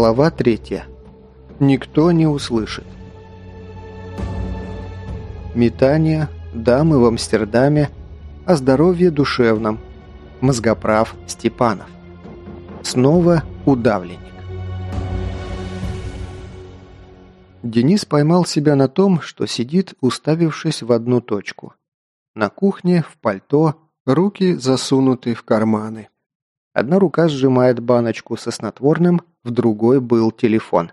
Глава третья. Никто не услышит. Метание, дамы в Амстердаме, о здоровье душевном, мозгоправ Степанов. Снова удавленник. Денис поймал себя на том, что сидит, уставившись в одну точку. На кухне, в пальто, руки засунуты в карманы. Одна рука сжимает баночку со снотворным, в другой был телефон.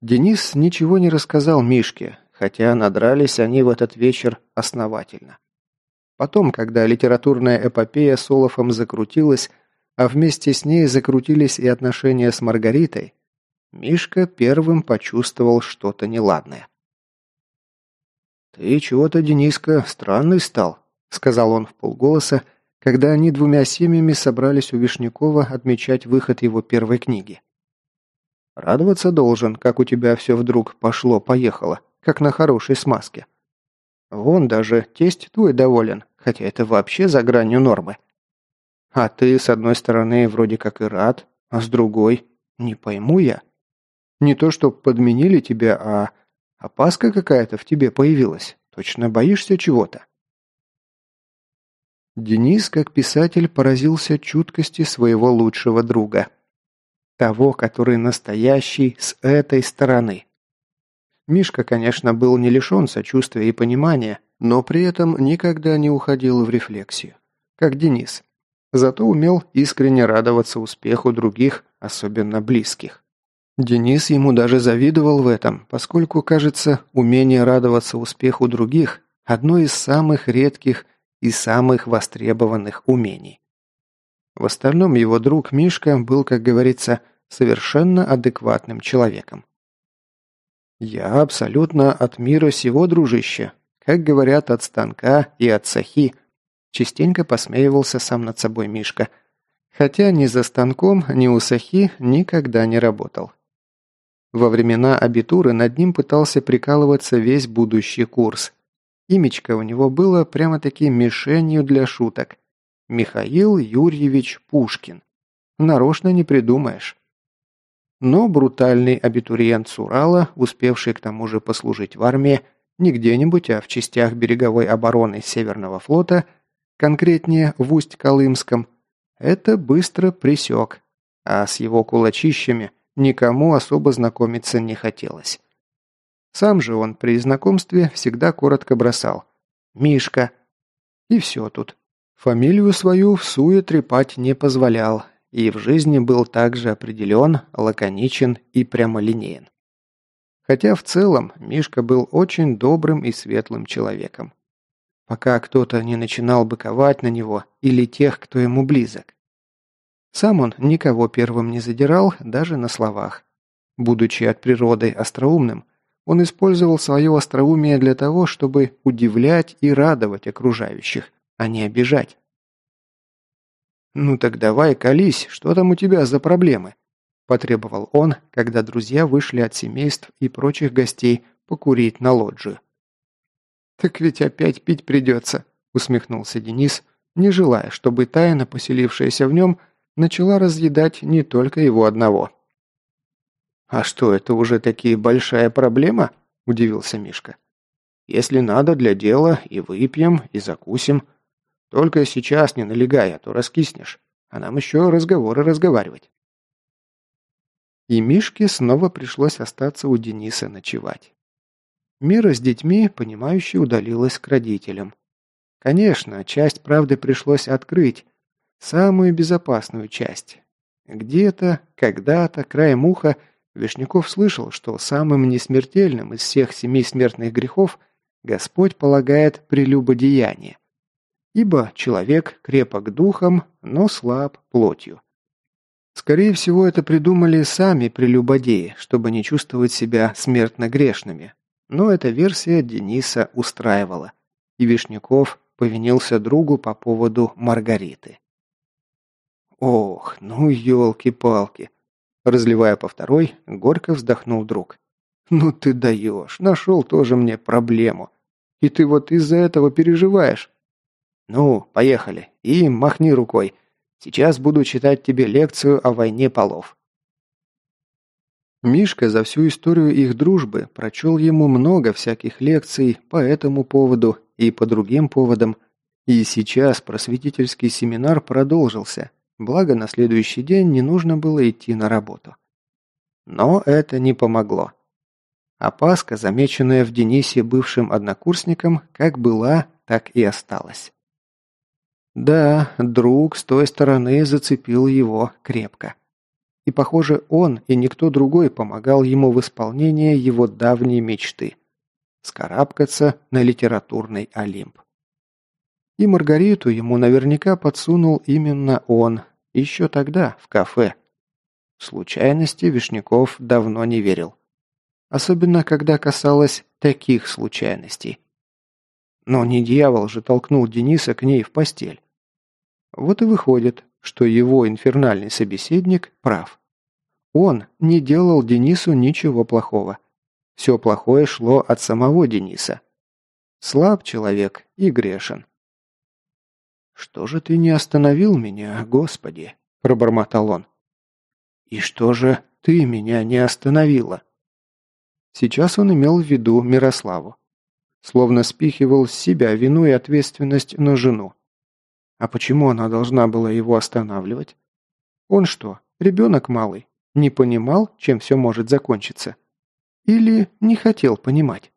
Денис ничего не рассказал Мишке, хотя надрались они в этот вечер основательно. Потом, когда литературная эпопея с Олафом закрутилась, а вместе с ней закрутились и отношения с Маргаритой, Мишка первым почувствовал что-то неладное. «Ты чего-то, Дениска, странный стал», — сказал он в полголоса, когда они двумя семьями собрались у Вишнякова отмечать выход его первой книги. «Радоваться должен, как у тебя все вдруг пошло-поехало, как на хорошей смазке. Вон даже тесть твой доволен, хотя это вообще за гранью нормы. А ты, с одной стороны, вроде как и рад, а с другой, не пойму я. Не то, что подменили тебя, а опаска какая-то в тебе появилась. Точно боишься чего-то?» Денис, как писатель, поразился чуткости своего лучшего друга. Того, который настоящий с этой стороны. Мишка, конечно, был не лишен сочувствия и понимания, но при этом никогда не уходил в рефлексию, как Денис. Зато умел искренне радоваться успеху других, особенно близких. Денис ему даже завидовал в этом, поскольку, кажется, умение радоваться успеху других – одно из самых редких и самых востребованных умений. В остальном его друг Мишка был, как говорится, совершенно адекватным человеком. «Я абсолютно от мира сего, дружище, как говорят, от станка и от сахи», частенько посмеивался сам над собой Мишка, хотя ни за станком, ни у сахи никогда не работал. Во времена абитуры над ним пытался прикалываться весь будущий курс – Имечко у него было прямо-таки мишенью для шуток. Михаил Юрьевич Пушкин. Нарочно не придумаешь. Но брутальный абитуриент с Урала, успевший к тому же послужить в армии, не где-нибудь, а в частях береговой обороны Северного флота, конкретнее в Усть-Колымском, это быстро присек, а с его кулачищами никому особо знакомиться не хотелось. Сам же он при знакомстве всегда коротко бросал «Мишка». И все тут. Фамилию свою в суе трепать не позволял, и в жизни был также определен, лаконичен и прямолинеен. Хотя в целом Мишка был очень добрым и светлым человеком. Пока кто-то не начинал быковать на него или тех, кто ему близок. Сам он никого первым не задирал, даже на словах. Будучи от природы остроумным, он использовал свое остроумие для того, чтобы удивлять и радовать окружающих, а не обижать. «Ну так давай, колись, что там у тебя за проблемы?» – потребовал он, когда друзья вышли от семейств и прочих гостей покурить на лоджию. «Так ведь опять пить придется», – усмехнулся Денис, не желая, чтобы тайна, поселившаяся в нем, начала разъедать не только его одного. «А что, это уже такие большая проблема?» – удивился Мишка. «Если надо для дела, и выпьем, и закусим. Только сейчас не налегай, а то раскиснешь. А нам еще разговоры разговаривать». И Мишке снова пришлось остаться у Дениса ночевать. Мира с детьми, понимающе удалилась к родителям. Конечно, часть правды пришлось открыть, самую безопасную часть. Где-то, когда-то, краем уха – Вишняков слышал, что самым несмертельным из всех семи смертных грехов Господь полагает прелюбодеяние. Ибо человек крепок духом, но слаб плотью. Скорее всего, это придумали сами прелюбодеи, чтобы не чувствовать себя смертно грешными. Но эта версия Дениса устраивала, и Вишняков повинился другу по поводу Маргариты. Ох, ну елки-палки. Разливая по второй, горько вздохнул друг. «Ну ты даешь, нашел тоже мне проблему. И ты вот из-за этого переживаешь». «Ну, поехали, и махни рукой. Сейчас буду читать тебе лекцию о войне полов. Мишка за всю историю их дружбы прочел ему много всяких лекций по этому поводу и по другим поводам, и сейчас просветительский семинар продолжился, благо на следующий день не нужно было идти на работу. Но это не помогло. Опаска, замеченная в Денисе бывшим однокурсником, как была, так и осталась. Да, друг с той стороны зацепил его крепко. И, похоже, он и никто другой помогал ему в исполнении его давней мечты – скарабкаться на литературный Олимп. И Маргариту ему наверняка подсунул именно он, еще тогда, в кафе. В случайности Вишняков давно не верил. Особенно, когда касалось таких случайностей. Но не дьявол же толкнул Дениса к ней в постель. Вот и выходит, что его инфернальный собеседник прав. Он не делал Денису ничего плохого. Все плохое шло от самого Дениса. Слаб человек и грешен. «Что же ты не остановил меня, Господи?» – пробормотал он. «И что же ты меня не остановила?» Сейчас он имел в виду Мирославу. Словно спихивал с себя вину и ответственность на жену. А почему она должна была его останавливать? Он что, ребенок малый? Не понимал, чем все может закончиться? Или не хотел понимать?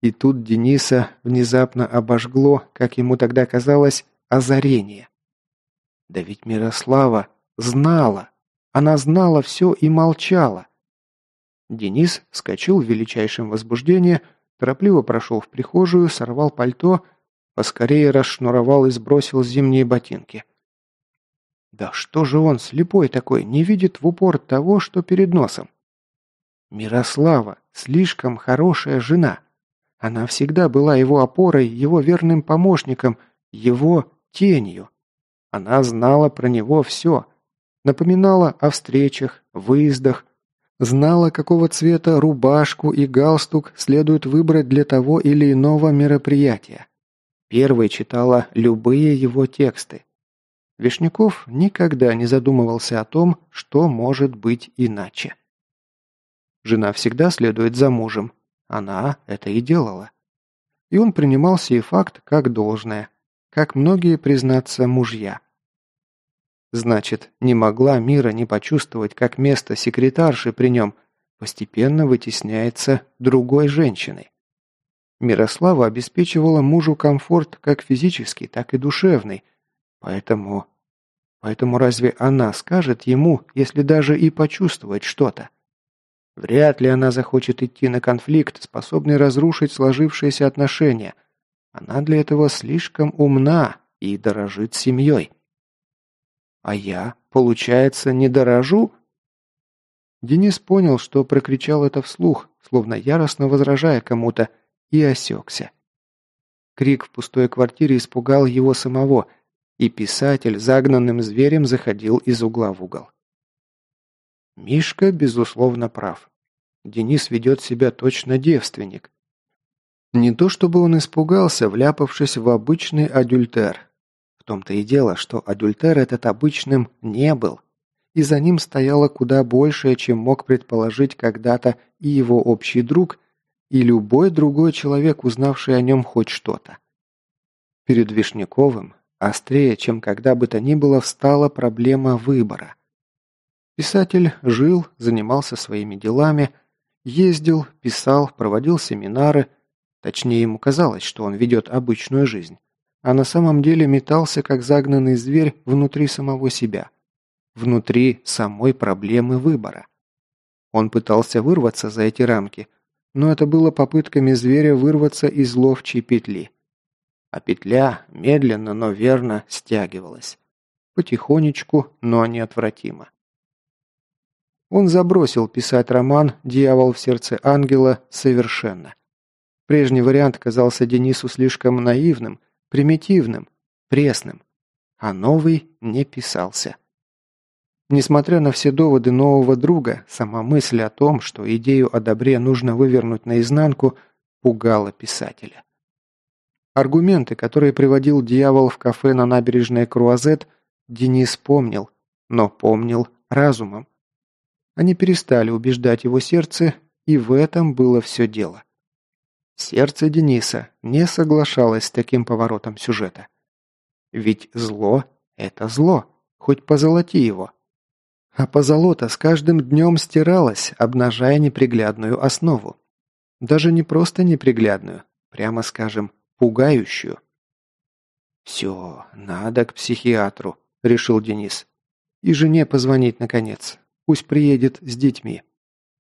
И тут Дениса внезапно обожгло, как ему тогда казалось, озарение. Да ведь Мирослава знала. Она знала все и молчала. Денис вскочил в величайшем возбуждении, торопливо прошел в прихожую, сорвал пальто, поскорее расшнуровал и сбросил зимние ботинки. Да что же он, слепой такой, не видит в упор того, что перед носом? Мирослава, слишком хорошая жена. Она всегда была его опорой, его верным помощником, его тенью. Она знала про него все. Напоминала о встречах, выездах. Знала, какого цвета рубашку и галстук следует выбрать для того или иного мероприятия. Первой читала любые его тексты. Вишняков никогда не задумывался о том, что может быть иначе. Жена всегда следует за мужем. Она это и делала. И он принимал сей факт как должное, как многие, признаться, мужья. Значит, не могла Мира не почувствовать, как место секретарши при нем постепенно вытесняется другой женщиной. Мирослава обеспечивала мужу комфорт как физический, так и душевный, поэтому... Поэтому разве она скажет ему, если даже и почувствовать что-то? Вряд ли она захочет идти на конфликт, способный разрушить сложившиеся отношения. Она для этого слишком умна и дорожит семьей. А я, получается, не дорожу? Денис понял, что прокричал это вслух, словно яростно возражая кому-то, и осекся. Крик в пустой квартире испугал его самого, и писатель загнанным зверем заходил из угла в угол. Мишка, безусловно, прав. Денис ведет себя точно девственник. Не то чтобы он испугался, вляпавшись в обычный адюльтер. В том-то и дело, что адюльтер этот обычным не был. И за ним стояло куда большее, чем мог предположить когда-то и его общий друг, и любой другой человек, узнавший о нем хоть что-то. Перед Вишняковым, острее, чем когда бы то ни было, встала проблема выбора. Писатель жил, занимался своими делами, ездил, писал, проводил семинары. Точнее, ему казалось, что он ведет обычную жизнь. А на самом деле метался, как загнанный зверь, внутри самого себя. Внутри самой проблемы выбора. Он пытался вырваться за эти рамки, но это было попытками зверя вырваться из ловчей петли. А петля медленно, но верно стягивалась. Потихонечку, но неотвратимо. Он забросил писать роман «Дьявол в сердце ангела» совершенно. Прежний вариант казался Денису слишком наивным, примитивным, пресным, а новый не писался. Несмотря на все доводы нового друга, сама мысль о том, что идею о добре нужно вывернуть наизнанку, пугала писателя. Аргументы, которые приводил дьявол в кафе на набережной Круазет, Денис помнил, но помнил разумом. Они перестали убеждать его сердце, и в этом было все дело. Сердце Дениса не соглашалось с таким поворотом сюжета. Ведь зло – это зло, хоть позолоти его. А позолота с каждым днем стиралась, обнажая неприглядную основу. Даже не просто неприглядную, прямо скажем, пугающую. «Все, надо к психиатру», – решил Денис. «И жене позвонить, наконец. Пусть приедет с детьми.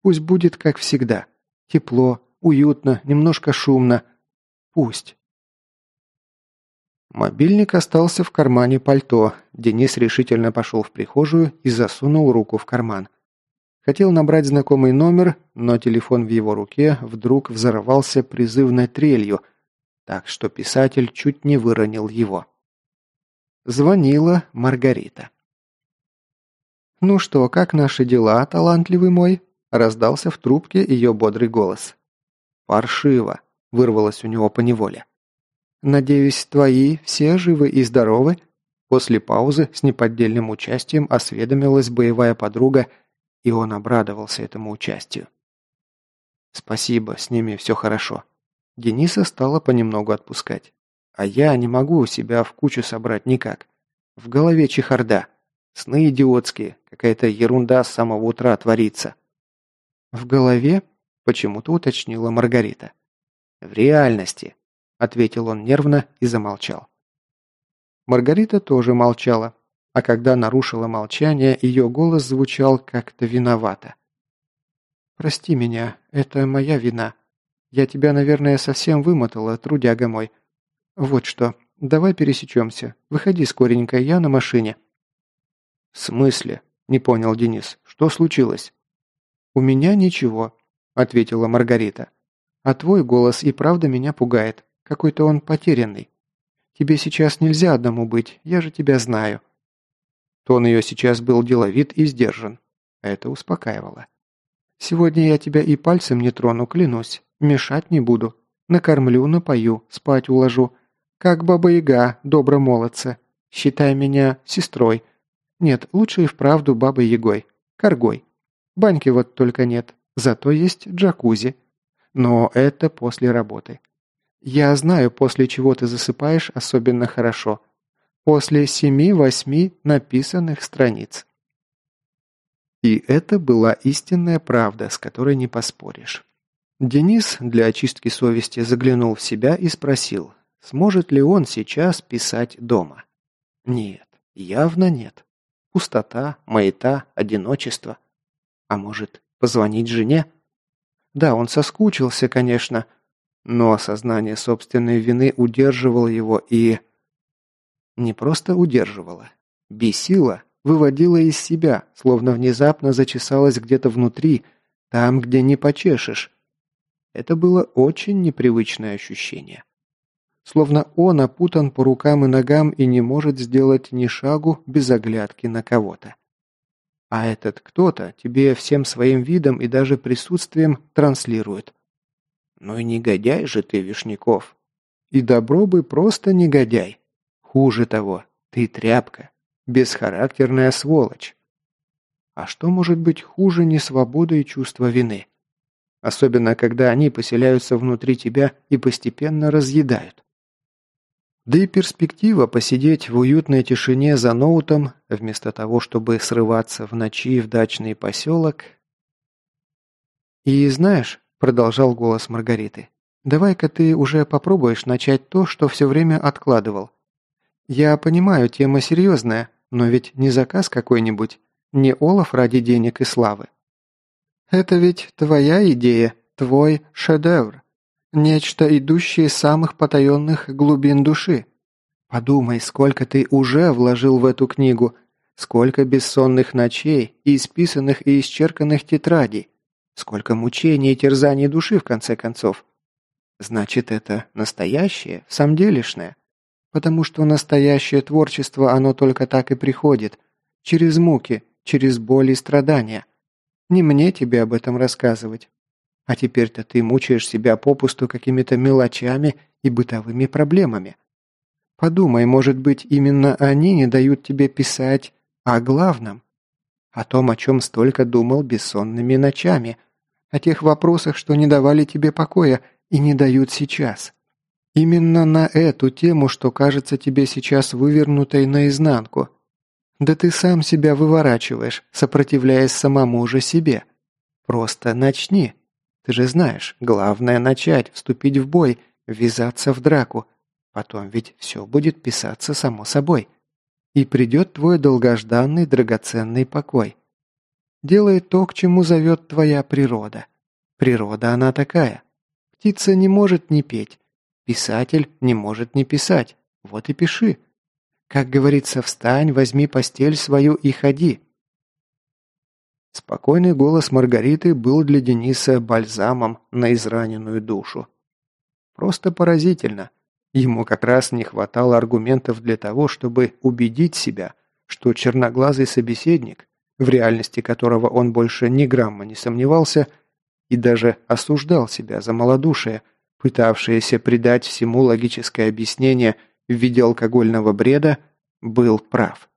Пусть будет, как всегда. Тепло, уютно, немножко шумно. Пусть». Мобильник остался в кармане пальто. Денис решительно пошел в прихожую и засунул руку в карман. Хотел набрать знакомый номер, но телефон в его руке вдруг взорвался призывной трелью, так что писатель чуть не выронил его. Звонила Маргарита. «Ну что, как наши дела, талантливый мой?» раздался в трубке ее бодрый голос. «Паршиво», – вырвалось у него поневоле. «Надеюсь, твои все живы и здоровы?» После паузы с неподдельным участием осведомилась боевая подруга, и он обрадовался этому участию. «Спасибо, с ними все хорошо». Дениса стала понемногу отпускать. «А я не могу себя в кучу собрать никак. В голове чехарда. Сны идиотские, какая-то ерунда с самого утра творится». «В голове?» – почему-то уточнила Маргарита. «В реальности», – ответил он нервно и замолчал. Маргарита тоже молчала, а когда нарушила молчание, ее голос звучал как-то виновато. «Прости меня, это моя вина. Я тебя, наверное, совсем вымотала, трудяга мой. Вот что, давай пересечемся. Выходи скоренько, я на машине». «В смысле?» – не понял Денис. «Что случилось?» «У меня ничего», – ответила Маргарита. «А твой голос и правда меня пугает. Какой-то он потерянный. Тебе сейчас нельзя одному быть, я же тебя знаю». Тон ее сейчас был деловит и сдержан. Это успокаивало. «Сегодня я тебя и пальцем не трону, клянусь. Мешать не буду. Накормлю, напою, спать уложу. Как баба-яга, добро молодца. Считай меня сестрой. Нет, лучше и вправду бабой-ягой. Коргой. Баньки вот только нет, зато есть джакузи. Но это после работы. Я знаю, после чего ты засыпаешь особенно хорошо. После семи-восьми написанных страниц. И это была истинная правда, с которой не поспоришь. Денис для очистки совести заглянул в себя и спросил, сможет ли он сейчас писать дома. Нет, явно нет. Пустота, маята, одиночество. А может, позвонить жене? Да, он соскучился, конечно, но осознание собственной вины удерживало его и... Не просто удерживало. Бесило, выводило из себя, словно внезапно зачесалось где-то внутри, там, где не почешешь. Это было очень непривычное ощущение. Словно он опутан по рукам и ногам и не может сделать ни шагу без оглядки на кого-то. А этот кто-то тебе всем своим видом и даже присутствием транслирует. Ну и негодяй же ты, Вишняков. И добро бы просто негодяй. Хуже того, ты тряпка, бесхарактерная сволочь. А что может быть хуже несвободы и чувства вины? Особенно, когда они поселяются внутри тебя и постепенно разъедают. Да и перспектива посидеть в уютной тишине за ноутом, вместо того, чтобы срываться в ночи в дачный поселок. И знаешь, продолжал голос Маргариты. «Давай-ка ты уже попробуешь начать то, что все время откладывал. Я понимаю, тема серьезная, но ведь не заказ какой-нибудь, не Олаф ради денег и славы. Это ведь твоя идея, твой шедевр. Нечто, идущее из самых потаенных глубин души. Подумай, сколько ты уже вложил в эту книгу, сколько бессонных ночей и исписанных и исчерканных тетрадей, Сколько мучений и терзаний души, в конце концов. Значит, это настоящее, самделишное. Потому что настоящее творчество, оно только так и приходит. Через муки, через боль и страдания. Не мне тебе об этом рассказывать. А теперь-то ты мучаешь себя попусту какими-то мелочами и бытовыми проблемами. Подумай, может быть, именно они не дают тебе писать о главном. О том, о чем столько думал бессонными ночами. О тех вопросах, что не давали тебе покоя и не дают сейчас. Именно на эту тему, что кажется тебе сейчас вывернутой наизнанку. Да ты сам себя выворачиваешь, сопротивляясь самому же себе. Просто начни. Ты же знаешь, главное начать, вступить в бой, ввязаться в драку. Потом ведь все будет писаться само собой. И придет твой долгожданный драгоценный покой. Делай то, к чему зовет твоя природа. Природа она такая. Птица не может не петь. Писатель не может не писать. Вот и пиши. Как говорится, встань, возьми постель свою и ходи. Спокойный голос Маргариты был для Дениса бальзамом на израненную душу. Просто поразительно. Ему как раз не хватало аргументов для того, чтобы убедить себя, что черноглазый собеседник, в реальности которого он больше ни грамма не сомневался, и даже осуждал себя за малодушие, пытавшееся придать всему логическое объяснение в виде алкогольного бреда, был прав.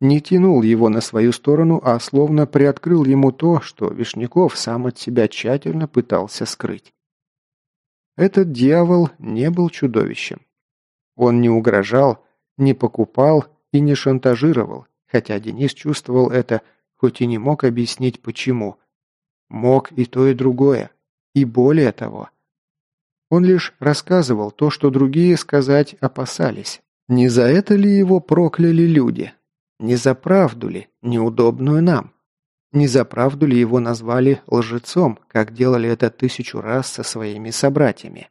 Не тянул его на свою сторону, а словно приоткрыл ему то, что Вишняков сам от себя тщательно пытался скрыть. Этот дьявол не был чудовищем. Он не угрожал, не покупал и не шантажировал, хотя Денис чувствовал это, хоть и не мог объяснить почему. Мог и то, и другое, и более того. Он лишь рассказывал то, что другие сказать опасались. Не за это ли его прокляли люди? Не за правду ли, неудобную нам? Не за правду ли его назвали лжецом, как делали это тысячу раз со своими собратьями?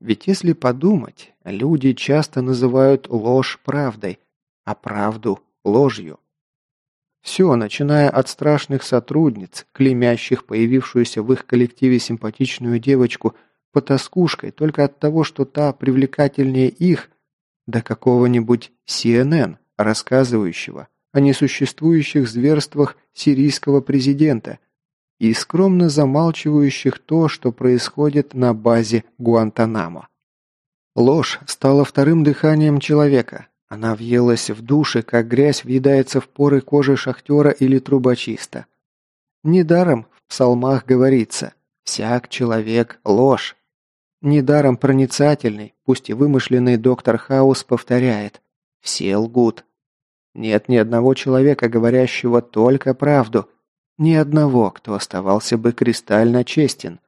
Ведь если подумать, люди часто называют ложь правдой, а правду ложью. Все, начиная от страшных сотрудниц, клеймящих появившуюся в их коллективе симпатичную девочку потаскушкой только от того, что та привлекательнее их, до какого-нибудь CNN, рассказывающего о несуществующих зверствах сирийского президента и скромно замалчивающих то, что происходит на базе Гуантанамо. Ложь стала вторым дыханием человека. Она въелась в души, как грязь въедается в поры кожи шахтера или трубочиста. Недаром в псалмах говорится «всяк человек – ложь». Недаром проницательный, пусть и вымышленный доктор Хаус повторяет «все лгут». Нет ни одного человека, говорящего только правду, ни одного, кто оставался бы кристально честен.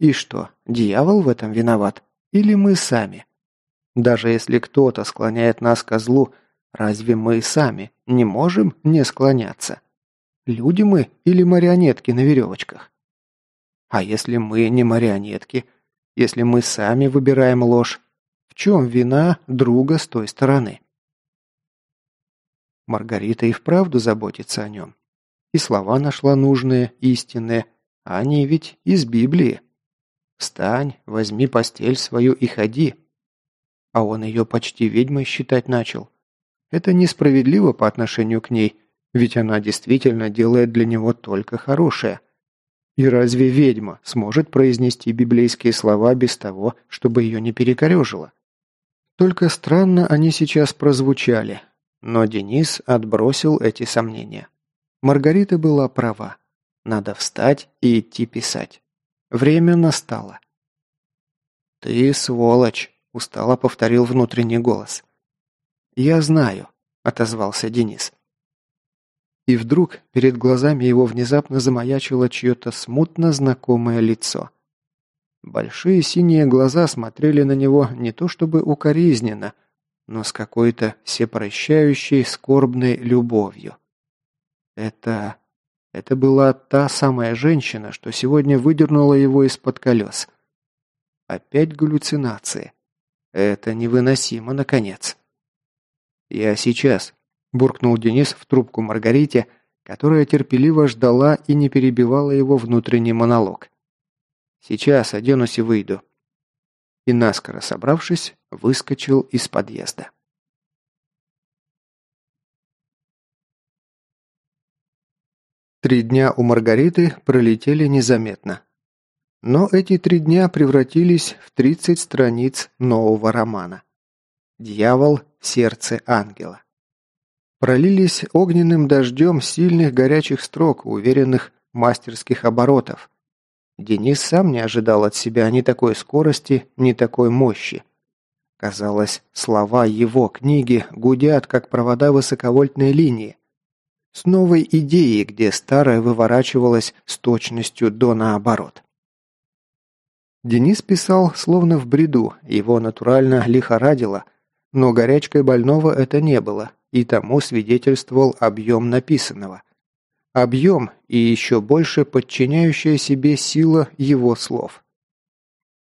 И что, дьявол в этом виноват? Или мы сами? Даже если кто-то склоняет нас ко злу, разве мы сами не можем не склоняться? Люди мы или марионетки на веревочках? А если мы не марионетки, если мы сами выбираем ложь? В чем вина друга с той стороны? Маргарита и вправду заботится о нем. И слова нашла нужные, истинные, а они ведь из Библии. «Встань, возьми постель свою и ходи». А он ее почти ведьмой считать начал. Это несправедливо по отношению к ней, ведь она действительно делает для него только хорошее. И разве ведьма сможет произнести библейские слова без того, чтобы ее не перекорежило? Только странно они сейчас прозвучали, но Денис отбросил эти сомнения. Маргарита была права. Надо встать и идти писать. Время настало. «Ты сволочь», – устало повторил внутренний голос. «Я знаю», – отозвался Денис. И вдруг перед глазами его внезапно замаячило чье-то смутно знакомое лицо. Большие синие глаза смотрели на него не то чтобы укоризненно, но с какой-то всепрощающей скорбной любовью. Это... это была та самая женщина, что сегодня выдернула его из-под колес. Опять галлюцинации. Это невыносимо, наконец. «Я сейчас», буркнул Денис в трубку Маргарите, которая терпеливо ждала и не перебивала его внутренний монолог. «Сейчас оденусь и выйду». И наскоро собравшись, выскочил из подъезда. Три дня у Маргариты пролетели незаметно. Но эти три дня превратились в 30 страниц нового романа. «Дьявол сердце ангела». пролились огненным дождем сильных горячих строк, уверенных мастерских оборотов. Денис сам не ожидал от себя ни такой скорости, ни такой мощи. Казалось, слова его книги гудят, как провода высоковольтной линии. С новой идеей, где старая выворачивалась с точностью до наоборот. Денис писал словно в бреду, его натурально лихорадило, но горячкой больного это не было, и тому свидетельствовал объем написанного. Объем и еще больше подчиняющая себе сила его слов.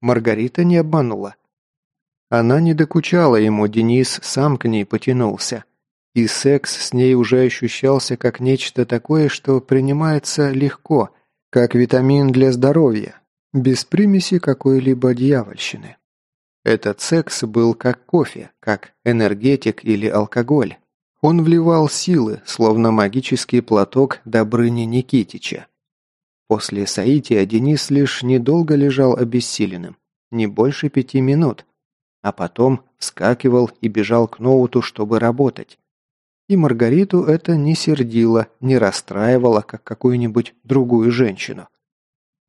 Маргарита не обманула. Она не докучала ему, Денис сам к ней потянулся. И секс с ней уже ощущался как нечто такое, что принимается легко, как витамин для здоровья, без примеси какой-либо дьявольщины. Этот секс был как кофе, как энергетик или алкоголь. Он вливал силы, словно магический платок Добрыни Никитича. После соития Денис лишь недолго лежал обессиленным, не больше пяти минут, а потом вскакивал и бежал к ноуту, чтобы работать. И Маргариту это не сердило, не расстраивало, как какую-нибудь другую женщину.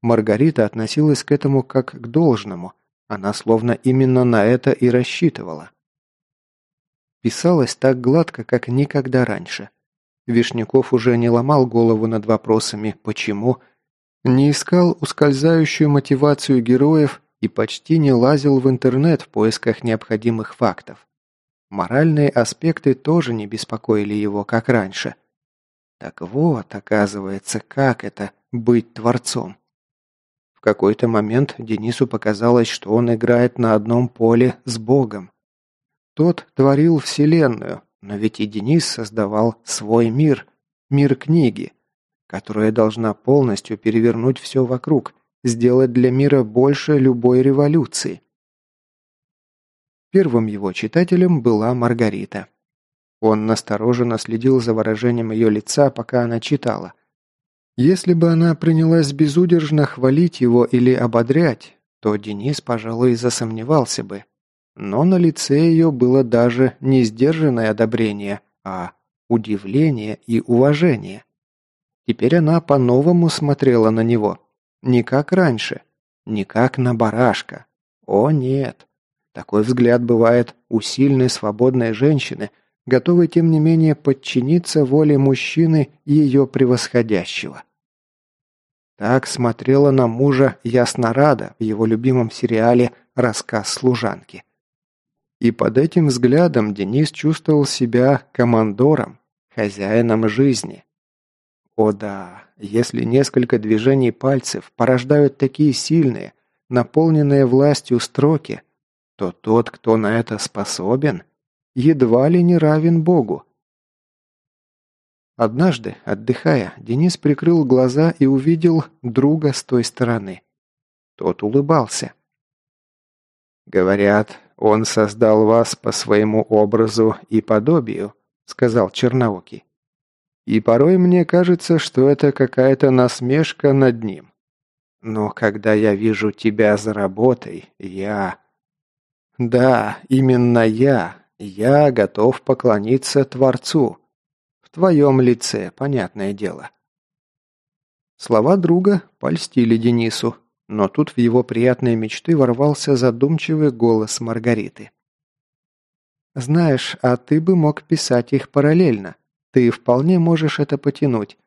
Маргарита относилась к этому как к должному, она словно именно на это и рассчитывала. Писалось так гладко, как никогда раньше. Вишняков уже не ломал голову над вопросами «почему?», не искал ускользающую мотивацию героев и почти не лазил в интернет в поисках необходимых фактов. Моральные аспекты тоже не беспокоили его, как раньше. Так вот, оказывается, как это – быть творцом. В какой-то момент Денису показалось, что он играет на одном поле с Богом. Тот творил Вселенную, но ведь и Денис создавал свой мир, мир книги, которая должна полностью перевернуть все вокруг, сделать для мира больше любой революции. Первым его читателем была Маргарита. Он настороженно следил за выражением ее лица, пока она читала. Если бы она принялась безудержно хвалить его или ободрять, то Денис, пожалуй, засомневался бы. Но на лице ее было даже не сдержанное одобрение, а удивление и уважение. Теперь она по-новому смотрела на него. Не как раньше, не как на барашка. О нет. Такой взгляд бывает у сильной свободной женщины, готовой тем не менее подчиниться воле мужчины ее превосходящего. Так смотрела на мужа Яснорада в его любимом сериале «Рассказ служанки». И под этим взглядом Денис чувствовал себя командором, хозяином жизни. О да, если несколько движений пальцев порождают такие сильные, наполненные властью строки, то тот, кто на это способен, едва ли не равен Богу. Однажды, отдыхая, Денис прикрыл глаза и увидел друга с той стороны. Тот улыбался. «Говорят, он создал вас по своему образу и подобию», — сказал Черноокий. И порой мне кажется, что это какая-то насмешка над ним. Но когда я вижу тебя за работой, я... Да, именно я. Я готов поклониться Творцу. В твоем лице, понятное дело. Слова друга польстили Денису, но тут в его приятные мечты ворвался задумчивый голос Маргариты. «Знаешь, а ты бы мог писать их параллельно. Ты вполне можешь это потянуть.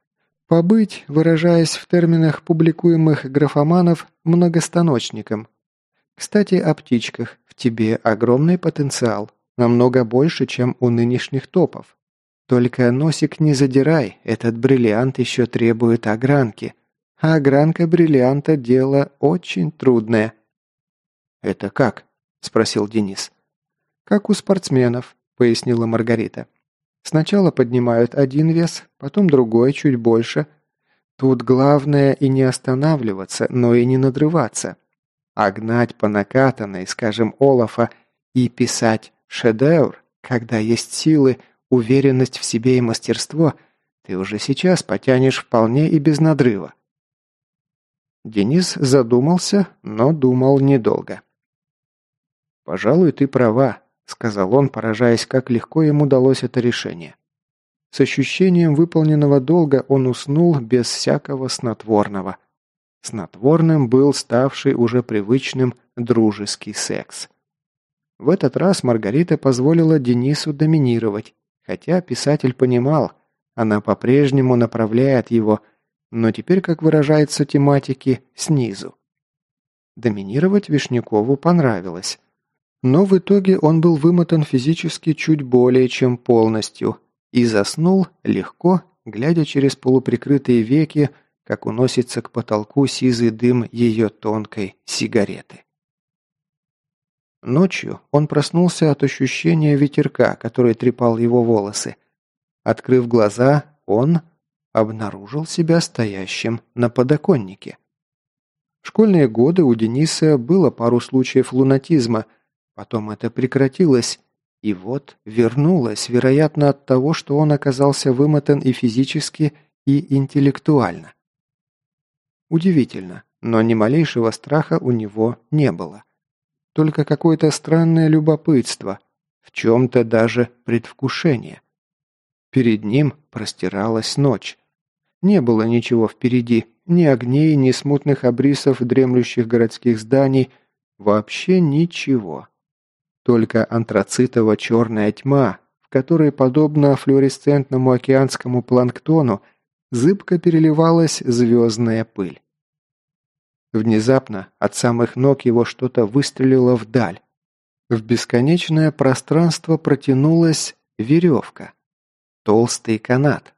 Побыть, выражаясь в терминах публикуемых графоманов, многостаночником. Кстати, о птичках. В тебе огромный потенциал. Намного больше, чем у нынешних топов. Только носик не задирай, этот бриллиант еще требует огранки. А огранка бриллианта – дело очень трудное. «Это как?» – спросил Денис. «Как у спортсменов», – пояснила Маргарита. Сначала поднимают один вес, потом другой, чуть больше. Тут главное и не останавливаться, но и не надрываться. А гнать по накатанной, скажем, Олафа, и писать шедевр, когда есть силы, уверенность в себе и мастерство, ты уже сейчас потянешь вполне и без надрыва. Денис задумался, но думал недолго. «Пожалуй, ты права», — сказал он, поражаясь, как легко ему далось это решение. С ощущением выполненного долга он уснул без всякого снотворного. Снотворным был ставший уже привычным дружеский секс. В этот раз Маргарита позволила Денису доминировать, хотя писатель понимал, она по-прежнему направляет его, но теперь, как выражается тематики, снизу. Доминировать Вишнякову понравилось. Но в итоге он был вымотан физически чуть более чем полностью и заснул легко, глядя через полуприкрытые веки, как уносится к потолку сизый дым ее тонкой сигареты. Ночью он проснулся от ощущения ветерка, который трепал его волосы. Открыв глаза, он обнаружил себя стоящим на подоконнике. В школьные годы у Дениса было пару случаев лунатизма, потом это прекратилось, и вот вернулось, вероятно, от того, что он оказался вымотан и физически, и интеллектуально. Удивительно, но ни малейшего страха у него не было. Только какое-то странное любопытство, в чем-то даже предвкушение. Перед ним простиралась ночь. Не было ничего впереди, ни огней, ни смутных обрисов дремлющих городских зданий, вообще ничего. Только антрацитово-черная тьма, в которой, подобно флуоресцентному океанскому планктону, зыбко переливалась звездная пыль. Внезапно от самых ног его что-то выстрелило вдаль. В бесконечное пространство протянулась веревка. Толстый канат.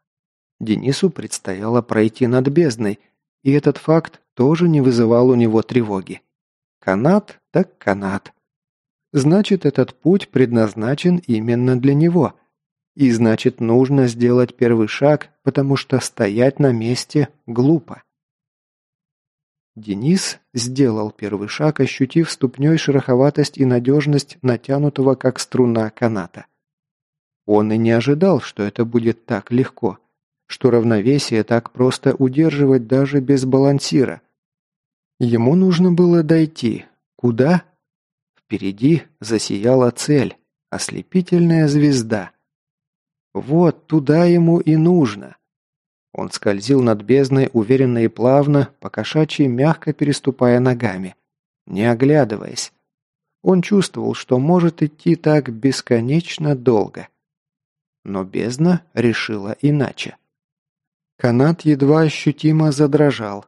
Денису предстояло пройти над бездной, и этот факт тоже не вызывал у него тревоги. Канат так канат. Значит, этот путь предназначен именно для него. И значит, нужно сделать первый шаг, потому что стоять на месте глупо. Денис сделал первый шаг, ощутив ступней шероховатость и надежность натянутого как струна каната. Он и не ожидал, что это будет так легко, что равновесие так просто удерживать даже без балансира. Ему нужно было дойти. Куда? Впереди засияла цель, ослепительная звезда. Вот туда ему и нужно. Он скользил над бездной уверенно и плавно, покошачьи мягко переступая ногами, не оглядываясь. Он чувствовал, что может идти так бесконечно долго. Но бездна решила иначе. Канат едва ощутимо задрожал.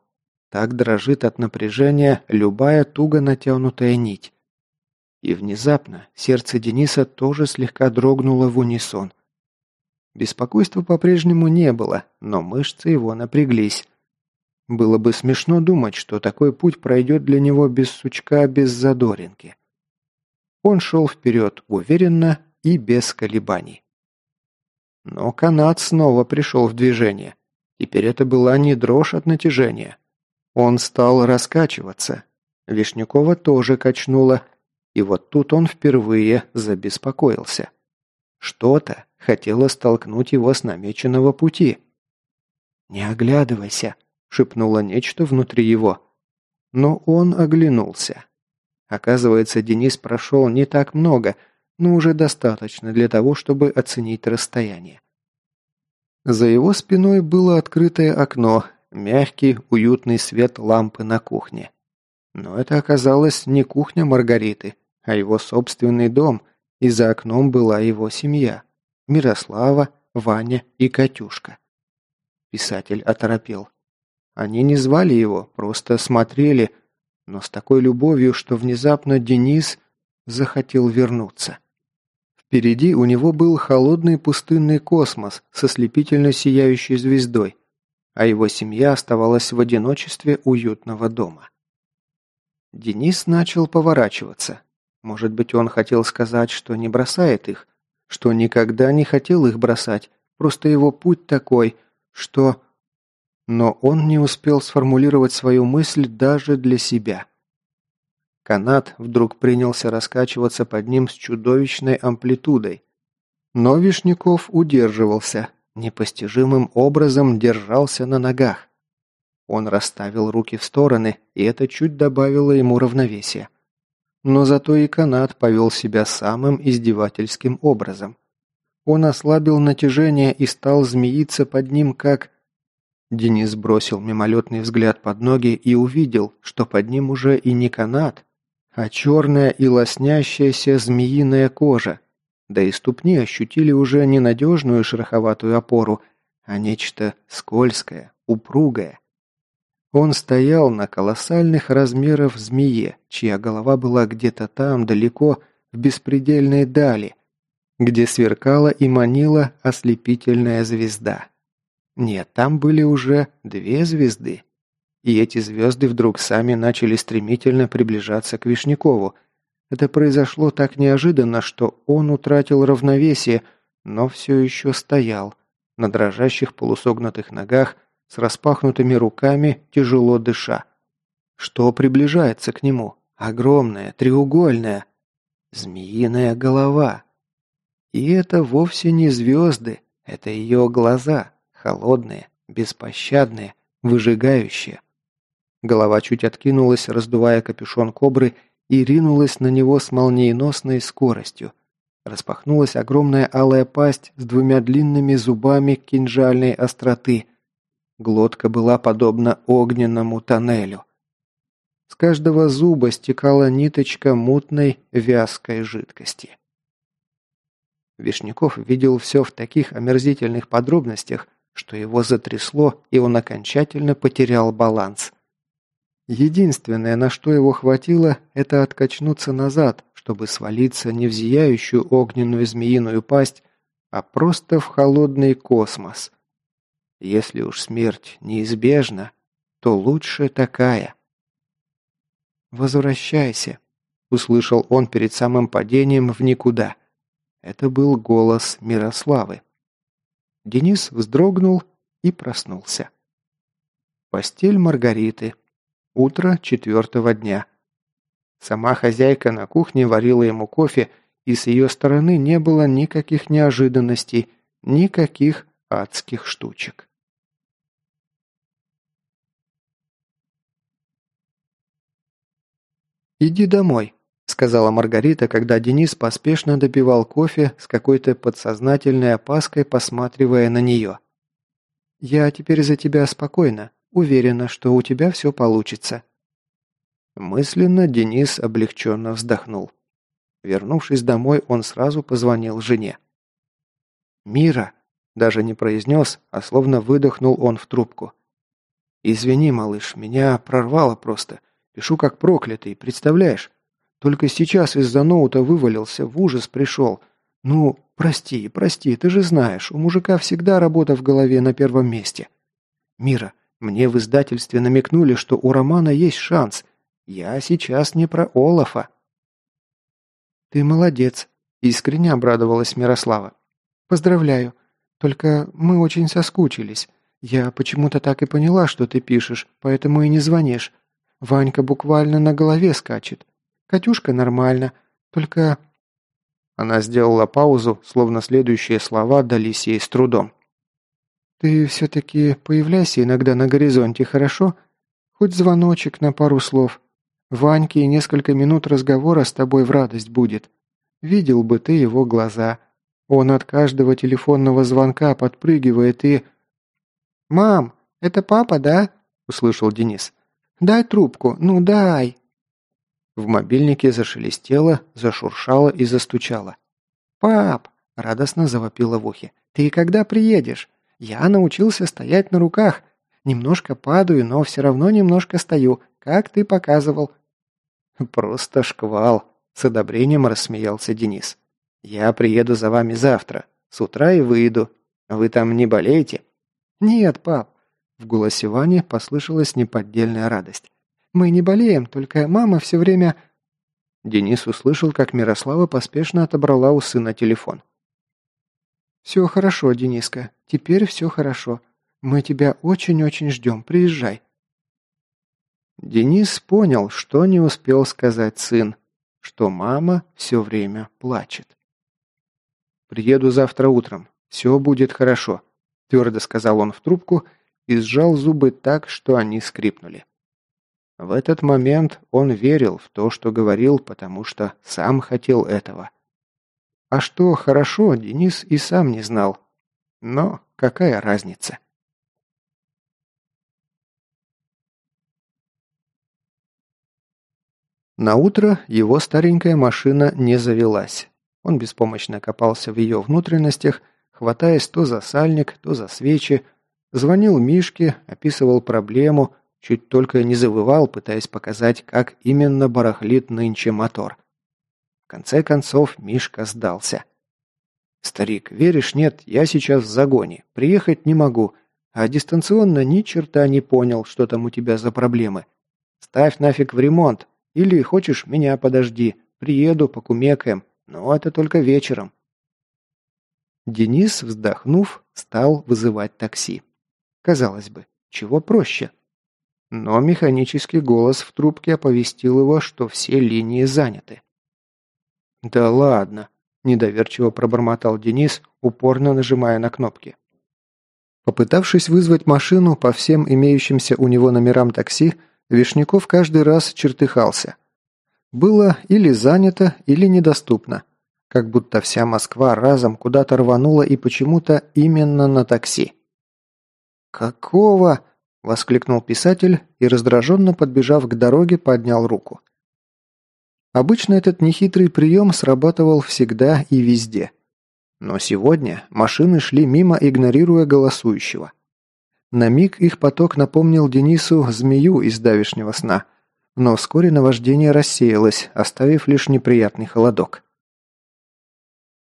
Так дрожит от напряжения любая туго натянутая нить. И внезапно сердце Дениса тоже слегка дрогнуло в унисон. Беспокойства по-прежнему не было, но мышцы его напряглись. Было бы смешно думать, что такой путь пройдет для него без сучка, без задоринки. Он шел вперед уверенно и без колебаний. Но канат снова пришел в движение. Теперь это была не дрожь от натяжения. Он стал раскачиваться. Вишнякова тоже качнула, и вот тут он впервые забеспокоился. Что-то хотело столкнуть его с намеченного пути. «Не оглядывайся», — шепнуло нечто внутри его. Но он оглянулся. Оказывается, Денис прошел не так много, но уже достаточно для того, чтобы оценить расстояние. За его спиной было открытое окно, мягкий, уютный свет лампы на кухне. Но это оказалось не кухня Маргариты, а его собственный дом, и за окном была его семья. Мирослава, Ваня и Катюшка. Писатель оторопел. Они не звали его, просто смотрели, но с такой любовью, что внезапно Денис захотел вернуться. Впереди у него был холодный пустынный космос со слепительно сияющей звездой, а его семья оставалась в одиночестве уютного дома. Денис начал поворачиваться. Может быть, он хотел сказать, что не бросает их, что никогда не хотел их бросать, просто его путь такой, что... Но он не успел сформулировать свою мысль даже для себя. Канат вдруг принялся раскачиваться под ним с чудовищной амплитудой. Но Вишняков удерживался, непостижимым образом держался на ногах. Он расставил руки в стороны, и это чуть добавило ему равновесия но зато и канат повел себя самым издевательским образом. Он ослабил натяжение и стал змеиться под ним, как... Денис бросил мимолетный взгляд под ноги и увидел, что под ним уже и не канат, а черная и лоснящаяся змеиная кожа. Да и ступни ощутили уже не надежную шероховатую опору, а нечто скользкое, упругое. Он стоял на колоссальных размеров змее, чья голова была где-то там, далеко, в беспредельной дали, где сверкала и манила ослепительная звезда. Нет, там были уже две звезды. И эти звезды вдруг сами начали стремительно приближаться к Вишнякову. Это произошло так неожиданно, что он утратил равновесие, но все еще стоял, на дрожащих полусогнутых ногах, с распахнутыми руками, тяжело дыша. Что приближается к нему? Огромная, треугольная, змеиная голова. И это вовсе не звезды, это ее глаза, холодные, беспощадные, выжигающие. Голова чуть откинулась, раздувая капюшон кобры, и ринулась на него с молниеносной скоростью. Распахнулась огромная алая пасть с двумя длинными зубами кинжальной остроты – Глотка была подобна огненному тоннелю. С каждого зуба стекала ниточка мутной вязкой жидкости. Вишняков видел все в таких омерзительных подробностях, что его затрясло, и он окончательно потерял баланс. Единственное, на что его хватило, это откачнуться назад, чтобы свалиться не в зияющую огненную змеиную пасть, а просто в холодный космос – если уж смерть неизбежна, то лучше такая. «Возвращайся», — услышал он перед самым падением в никуда. Это был голос Мирославы. Денис вздрогнул и проснулся. Постель Маргариты. Утро четвертого дня. Сама хозяйка на кухне варила ему кофе, и с ее стороны не было никаких неожиданностей, никаких адских штучек. «Иди домой», – сказала Маргарита, когда Денис поспешно допивал кофе с какой-то подсознательной опаской, посматривая на нее. «Я теперь за тебя спокойна, уверена, что у тебя все получится». Мысленно Денис облегченно вздохнул. Вернувшись домой, он сразу позвонил жене. «Мира!» – даже не произнес, а словно выдохнул он в трубку. «Извини, малыш, меня прорвало просто. Пишу как проклятый, представляешь? Только сейчас из-за ноута вывалился, в ужас пришел. Ну, прости, прости, ты же знаешь, у мужика всегда работа в голове на первом месте. Мира, мне в издательстве намекнули, что у Романа есть шанс. Я сейчас не про Олафа. Ты молодец, искренне обрадовалась Мирослава. Поздравляю. Только мы очень соскучились. Я почему-то так и поняла, что ты пишешь, поэтому и не звонишь. Ванька буквально на голове скачет. Катюшка нормально, только...» Она сделала паузу, словно следующие слова дались ей с трудом. «Ты все-таки появляйся иногда на горизонте, хорошо? Хоть звоночек на пару слов. Ваньке несколько минут разговора с тобой в радость будет. Видел бы ты его глаза. Он от каждого телефонного звонка подпрыгивает и...» «Мам, это папа, да?» – услышал Денис. Дай трубку, ну дай!» В мобильнике зашелестело, зашуршало и застучало. «Пап!» – радостно завопила в ухе. «Ты когда приедешь? Я научился стоять на руках. Немножко падаю, но все равно немножко стою, как ты показывал». «Просто шквал!» – с одобрением рассмеялся Денис. «Я приеду за вами завтра. С утра и выйду. Вы там не болеете?» «Нет, пап. В голосе Вани послышалась неподдельная радость. «Мы не болеем, только мама все время...» Денис услышал, как Мирослава поспешно отобрала у сына телефон. «Все хорошо, Дениска. Теперь все хорошо. Мы тебя очень-очень ждем. Приезжай». Денис понял, что не успел сказать сын, что мама все время плачет. «Приеду завтра утром. Все будет хорошо», – твердо сказал он в трубку и сжал зубы так, что они скрипнули. В этот момент он верил в то, что говорил, потому что сам хотел этого. А что хорошо, Денис и сам не знал. Но какая разница? На утро его старенькая машина не завелась. Он беспомощно копался в ее внутренностях, хватаясь то за сальник, то за свечи, звонил Мишке, описывал проблему, чуть только не завывал, пытаясь показать, как именно барахлит нынче мотор. В конце концов Мишка сдался. «Старик, веришь, нет, я сейчас в загоне, приехать не могу, а дистанционно ни черта не понял, что там у тебя за проблемы. Ставь нафиг в ремонт, или хочешь, меня подожди. Приеду, покумекаем. Но это только вечером». Денис, вздохнув, стал вызывать такси. Казалось бы, чего проще? Но механический голос в трубке оповестил его, что все линии заняты. «Да ладно», – недоверчиво пробормотал Денис, упорно нажимая на кнопки. Попытавшись вызвать машину по всем имеющимся у него номерам такси, Вишняков каждый раз чертыхался. Было или занято, или недоступно. Как будто вся Москва разом куда-то рванула и почему-то именно на такси. «Какого?» – воскликнул писатель и, раздраженно подбежав к дороге, поднял руку. Обычно этот нехитрый прием срабатывал всегда и везде. Но сегодня машины шли мимо, игнорируя голосующего. На миг их поток напомнил Денису змею из давешнего сна, но вскоре наваждение рассеялось, оставив лишь неприятный холодок.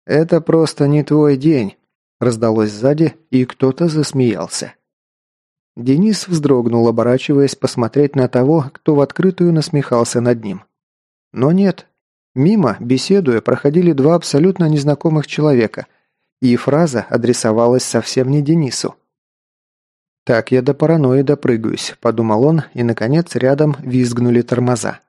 «Это просто не твой день», – раздалось сзади, и кто-то засмеялся. Денис вздрогнул, оборачиваясь посмотреть на того, кто в открытую насмехался над ним. Но нет. Мимо, беседуя, проходили два абсолютно незнакомых человека, и фраза адресовалась совсем не Денису. «Так я до паранойи допрыгаюсь», – подумал он, и, наконец, рядом визгнули тормоза.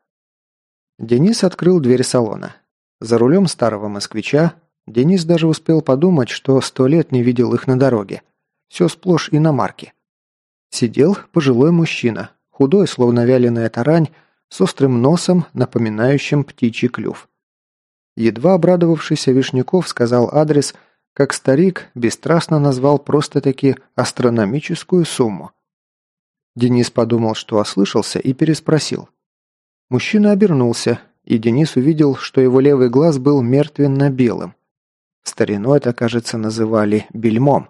Денис открыл дверь салона. За рулем старого москвича Денис даже успел подумать, что сто лет не видел их на дороге. Все сплошь иномарки. Сидел пожилой мужчина, худой, словно вяленая тарань, с острым носом, напоминающим птичий клюв. Едва обрадовавшийся Вишняков сказал адрес – как старик бесстрастно назвал просто-таки астрономическую сумму. Денис подумал, что ослышался, и переспросил. Мужчина обернулся, и Денис увидел, что его левый глаз был мертвенно-белым. Старину это, кажется, называли бельмом.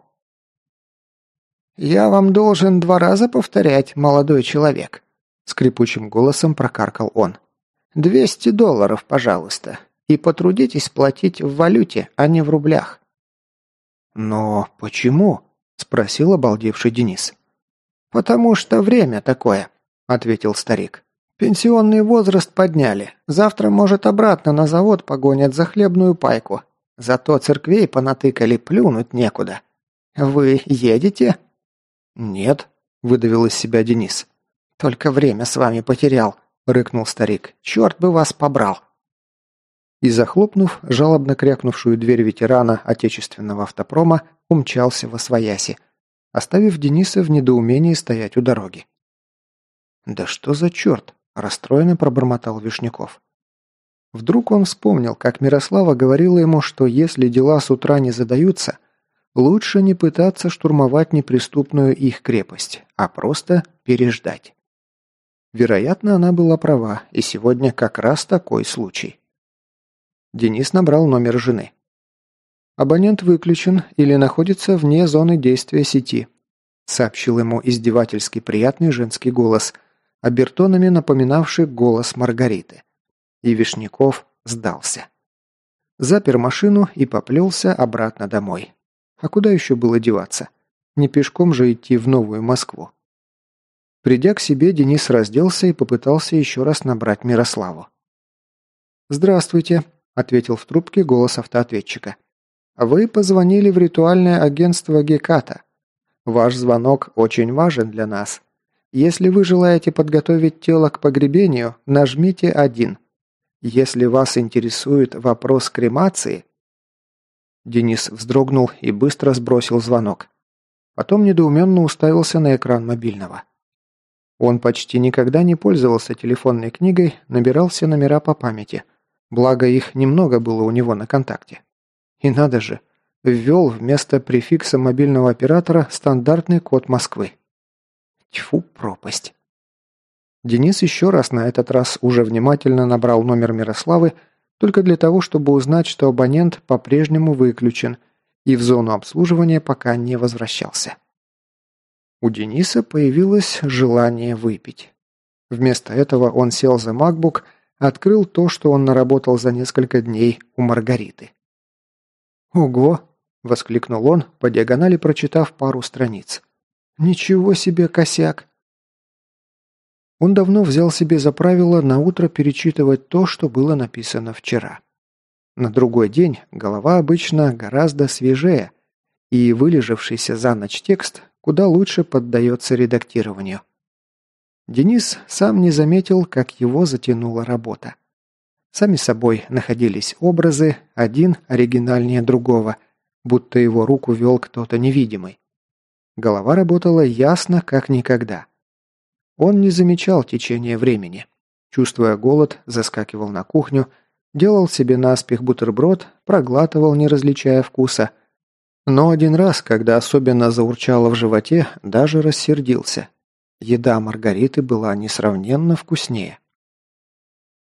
«Я вам должен два раза повторять, молодой человек», — скрипучим голосом прокаркал он. «Двести долларов, пожалуйста, и потрудитесь платить в валюте, а не в рублях». «Но почему?» – спросил обалдевший Денис. «Потому что время такое», – ответил старик. «Пенсионный возраст подняли. Завтра, может, обратно на завод погонят за хлебную пайку. Зато церквей понатыкали, плюнуть некуда. Вы едете?» «Нет», – выдавил из себя Денис. «Только время с вами потерял», – рыкнул старик. «Черт бы вас побрал!» и, захлопнув жалобно крякнувшую дверь ветерана отечественного автопрома, умчался во свояси, оставив Дениса в недоумении стоять у дороги. «Да что за черт?» – расстроенно пробормотал Вишняков. Вдруг он вспомнил, как Мирослава говорила ему, что если дела с утра не задаются, лучше не пытаться штурмовать неприступную их крепость, а просто переждать. Вероятно, она была права, и сегодня как раз такой случай. Денис набрал номер жены. «Абонент выключен или находится вне зоны действия сети», сообщил ему издевательский приятный женский голос, обертонами напоминавший голос Маргариты. И Вишняков сдался. Запер машину и поплелся обратно домой. А куда еще было деваться? Не пешком же идти в Новую Москву. Придя к себе, Денис разделся и попытался еще раз набрать Мирославу. «Здравствуйте», ответил в трубке голос автоответчика. «Вы позвонили в ритуальное агентство Геката. Ваш звонок очень важен для нас. Если вы желаете подготовить тело к погребению, нажмите один. Если вас интересует вопрос кремации...» Денис вздрогнул и быстро сбросил звонок. Потом недоуменно уставился на экран мобильного. Он почти никогда не пользовался телефонной книгой, набирал все номера по памяти – Благо их немного было у него на контакте. И надо же, ввел вместо префикса мобильного оператора стандартный код Москвы. Тьфу, пропасть. Денис еще раз на этот раз уже внимательно набрал номер Мирославы, только для того, чтобы узнать, что абонент по-прежнему выключен и в зону обслуживания пока не возвращался. У Дениса появилось желание выпить. Вместо этого он сел за MacBook, открыл то, что он наработал за несколько дней у Маргариты. «Ого!» – воскликнул он, по диагонали прочитав пару страниц. «Ничего себе косяк!» Он давно взял себе за правило на утро перечитывать то, что было написано вчера. На другой день голова обычно гораздо свежее, и вылежавшийся за ночь текст куда лучше поддается редактированию. Денис сам не заметил, как его затянула работа. Сами собой находились образы, один оригинальнее другого, будто его руку вел кто-то невидимый. Голова работала ясно, как никогда. Он не замечал течения времени. Чувствуя голод, заскакивал на кухню, делал себе наспех бутерброд, проглатывал, не различая вкуса. Но один раз, когда особенно заурчало в животе, даже рассердился. Еда Маргариты была несравненно вкуснее.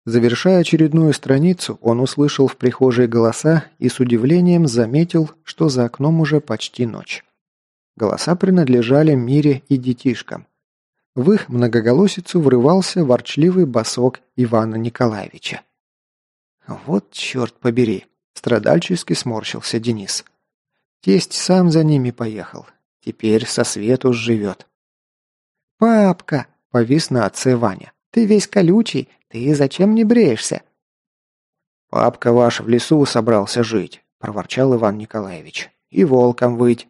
Завершая очередную страницу, он услышал в прихожей голоса и с удивлением заметил, что за окном уже почти ночь. Голоса принадлежали Мире и детишкам. В их многоголосицу врывался ворчливый босок Ивана Николаевича. «Вот черт побери!» – страдальчески сморщился Денис. «Тесть сам за ними поехал. Теперь со свету живет». «Папка!» – повис на отце Ваня. «Ты весь колючий, ты зачем не бреешься?» «Папка ваш в лесу собрался жить», – проворчал Иван Николаевич. «И волком выть».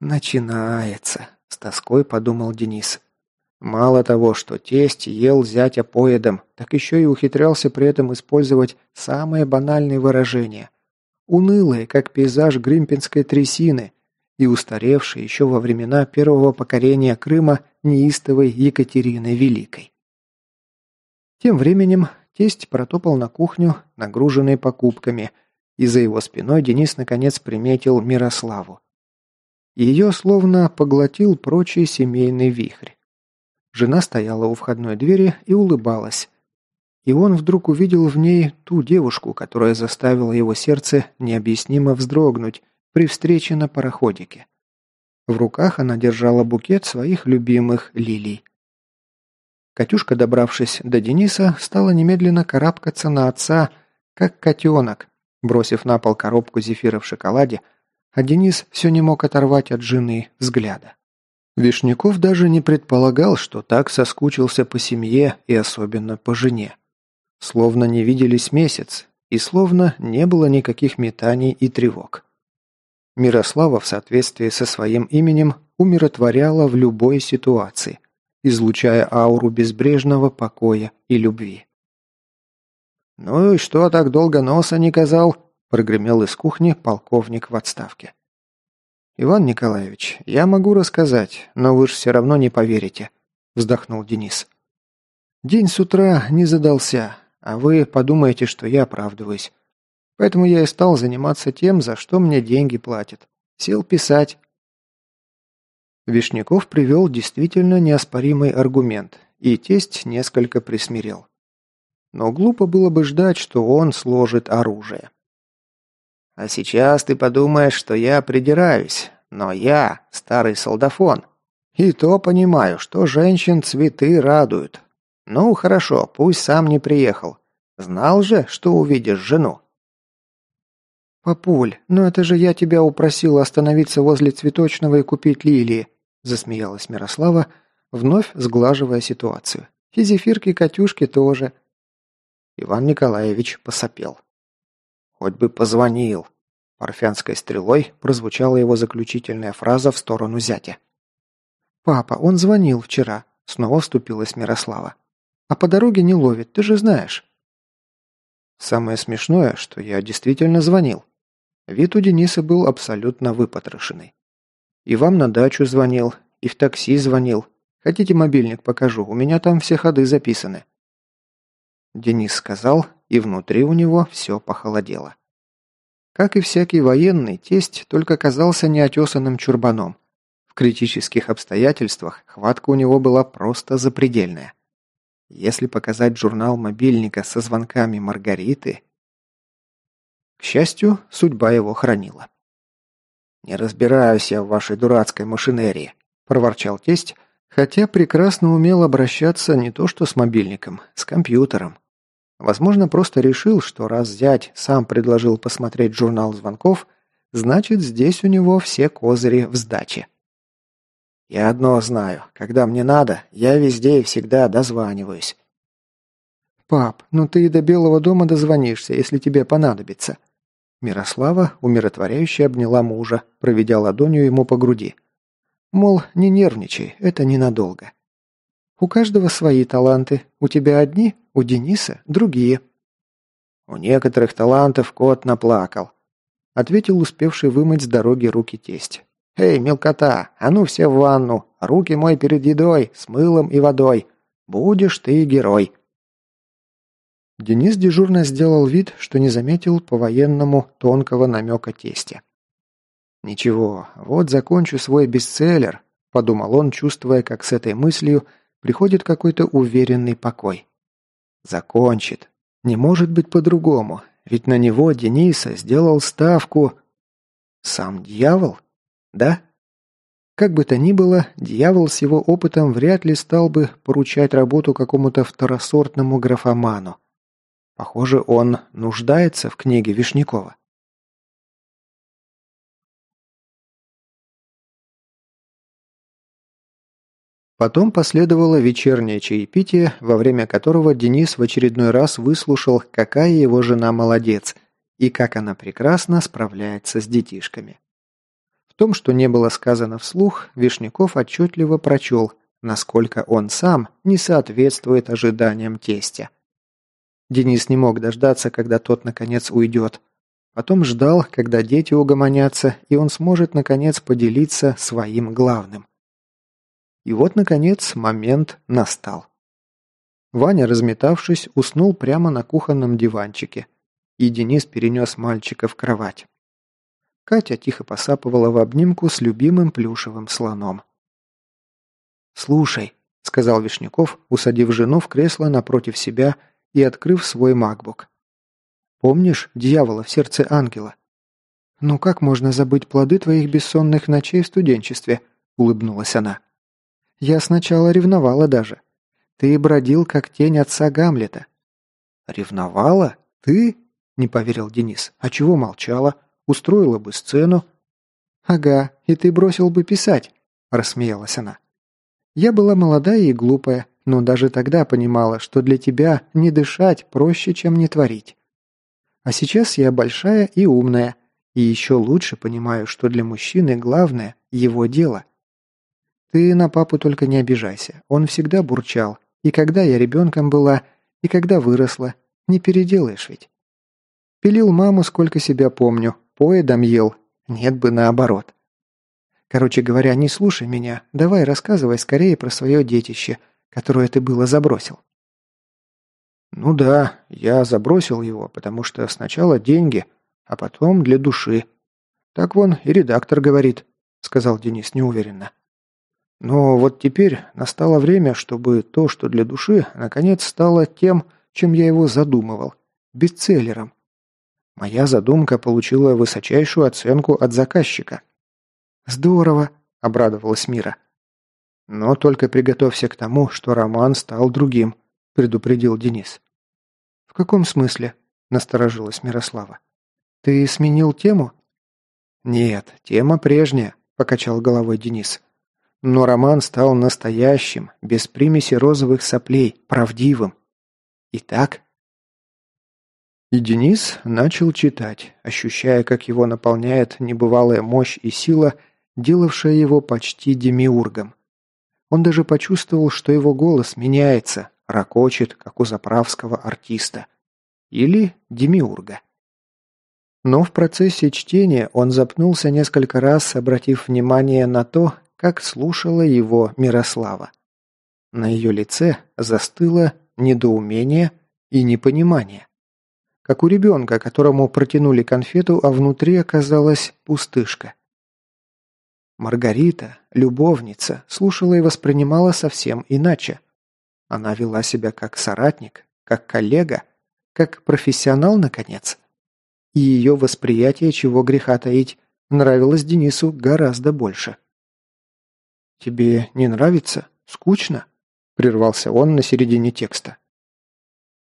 «Начинается», – с тоской подумал Денис. Мало того, что тесть ел зятя поедом, так еще и ухитрялся при этом использовать самые банальные выражения. Унылые, как пейзаж гримпинской трясины, и устаревшие еще во времена первого покорения Крыма неистовой Екатерины Великой. Тем временем тесть протопал на кухню, нагруженный покупками, и за его спиной Денис наконец приметил Мирославу. Ее словно поглотил прочий семейный вихрь. Жена стояла у входной двери и улыбалась. И он вдруг увидел в ней ту девушку, которая заставила его сердце необъяснимо вздрогнуть при встрече на пароходике. В руках она держала букет своих любимых лилий. Катюшка, добравшись до Дениса, стала немедленно карабкаться на отца, как котенок, бросив на пол коробку зефира в шоколаде, а Денис все не мог оторвать от жены взгляда. Вишняков даже не предполагал, что так соскучился по семье и особенно по жене. Словно не виделись месяц, и словно не было никаких метаний и тревог. Мирослава в соответствии со своим именем умиротворяла в любой ситуации, излучая ауру безбрежного покоя и любви. «Ну и что так долго носа не казал?» – прогремел из кухни полковник в отставке. «Иван Николаевич, я могу рассказать, но вы же все равно не поверите», – вздохнул Денис. «День с утра не задался, а вы подумаете, что я оправдываюсь. Поэтому я и стал заниматься тем, за что мне деньги платят. Сел писать». Вишняков привел действительно неоспоримый аргумент, и тесть несколько присмирел. Но глупо было бы ждать, что он сложит оружие. А сейчас ты подумаешь, что я придираюсь, но я старый солдафон. И то понимаю, что женщин цветы радуют. Ну, хорошо, пусть сам не приехал. Знал же, что увидишь жену. «Папуль, ну это же я тебя упросила остановиться возле цветочного и купить лилии», засмеялась Мирослава, вновь сглаживая ситуацию. «И зефирки Катюшки тоже». Иван Николаевич посопел. Хоть бы позвонил. Парфянской стрелой прозвучала его заключительная фраза в сторону зятя. «Папа, он звонил вчера», — снова вступилась Мирослава. «А по дороге не ловит, ты же знаешь». Самое смешное, что я действительно звонил. Вид у Дениса был абсолютно выпотрошенный. И вам на дачу звонил, и в такси звонил. Хотите мобильник покажу, у меня там все ходы записаны. Денис сказал, и внутри у него все похолодело. Как и всякий военный, тесть только казался неотесанным чурбаном. В критических обстоятельствах хватка у него была просто запредельная. Если показать журнал мобильника со звонками Маргариты... К счастью, судьба его хранила. «Не разбираюсь я в вашей дурацкой машинерии», – проворчал тесть, хотя прекрасно умел обращаться не то что с мобильником, с компьютером. Возможно, просто решил, что раз зять сам предложил посмотреть журнал звонков, значит, здесь у него все козыри в сдаче. Я одно знаю. Когда мне надо, я везде и всегда дозваниваюсь. «Пап, ну ты и до Белого дома дозвонишься, если тебе понадобится». Мирослава умиротворяюще обняла мужа, проведя ладонью ему по груди. Мол, не нервничай, это ненадолго. «У каждого свои таланты. У тебя одни, у Дениса другие». «У некоторых талантов кот наплакал», — ответил успевший вымыть с дороги руки тесть. «Эй, мелкота, а ну все в ванну, руки мой перед едой, с мылом и водой. Будешь ты герой». Денис дежурно сделал вид, что не заметил по-военному тонкого намека тестя. «Ничего, вот закончу свой бестселлер», – подумал он, чувствуя, как с этой мыслью приходит какой-то уверенный покой. «Закончит. Не может быть по-другому, ведь на него Дениса сделал ставку...» «Сам дьявол?» Да? Как бы то ни было, дьявол с его опытом вряд ли стал бы поручать работу какому-то второсортному графоману. Похоже, он нуждается в книге Вишнякова. Потом последовало вечернее чаепитие, во время которого Денис в очередной раз выслушал, какая его жена молодец и как она прекрасно справляется с детишками. В том, что не было сказано вслух, Вишняков отчетливо прочел, насколько он сам не соответствует ожиданиям тестя. Денис не мог дождаться, когда тот наконец уйдет. Потом ждал, когда дети угомонятся, и он сможет наконец поделиться своим главным. И вот, наконец, момент настал. Ваня, разметавшись, уснул прямо на кухонном диванчике, и Денис перенес мальчика в кровать. Катя тихо посапывала в обнимку с любимым плюшевым слоном. «Слушай», — сказал Вишняков, усадив жену в кресло напротив себя и открыв свой макбук. «Помнишь дьявола в сердце ангела?» «Ну как можно забыть плоды твоих бессонных ночей в студенчестве?» — улыбнулась она. «Я сначала ревновала даже. Ты бродил, как тень отца Гамлета». «Ревновала? Ты?» — не поверил Денис. «А чего молчала? устроила бы сцену». «Ага, и ты бросил бы писать», – рассмеялась она. «Я была молодая и глупая, но даже тогда понимала, что для тебя не дышать проще, чем не творить. А сейчас я большая и умная, и еще лучше понимаю, что для мужчины главное – его дело. Ты на папу только не обижайся, он всегда бурчал, и когда я ребенком была, и когда выросла, не переделаешь ведь. Пилил маму, сколько себя помню, поедом ел. Нет бы наоборот. Короче говоря, не слушай меня. Давай рассказывай скорее про свое детище, которое ты было забросил. Ну да, я забросил его, потому что сначала деньги, а потом для души. Так вон и редактор говорит, сказал Денис неуверенно. Но вот теперь настало время, чтобы то, что для души, наконец стало тем, чем я его задумывал, бестселлером. Моя задумка получила высочайшую оценку от заказчика. «Здорово!» – обрадовалась Мира. «Но только приготовься к тому, что роман стал другим», – предупредил Денис. «В каком смысле?» – насторожилась Мирослава. «Ты сменил тему?» «Нет, тема прежняя», – покачал головой Денис. «Но роман стал настоящим, без примеси розовых соплей, правдивым. Итак, и Денис начал читать, ощущая, как его наполняет небывалая мощь и сила, делавшая его почти демиургом. Он даже почувствовал, что его голос меняется, ракочет, как у заправского артиста. Или демиурга. Но в процессе чтения он запнулся несколько раз, обратив внимание на то, как слушала его Мирослава. На ее лице застыло недоумение и непонимание. как у ребенка, которому протянули конфету, а внутри оказалась пустышка. Маргарита, любовница, слушала и воспринимала совсем иначе. Она вела себя как соратник, как коллега, как профессионал, наконец. И ее восприятие, чего греха таить, нравилось Денису гораздо больше. «Тебе не нравится? Скучно?» – прервался он на середине текста.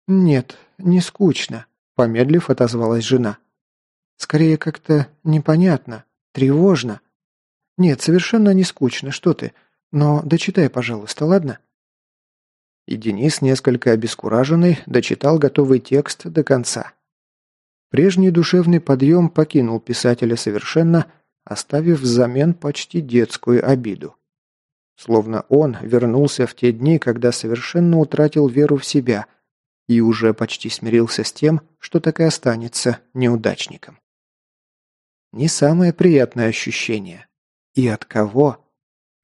«Нет, не скучно», – помедлив отозвалась жена. «Скорее как-то непонятно, тревожно. Нет, совершенно не скучно, что ты. Но дочитай, пожалуйста, ладно?» И Денис, несколько обескураженный, дочитал готовый текст до конца. Прежний душевный подъем покинул писателя совершенно, оставив взамен почти детскую обиду. Словно он вернулся в те дни, когда совершенно утратил веру в себя и уже почти смирился с тем, что так и останется неудачником. Не самое приятное ощущение. И от кого?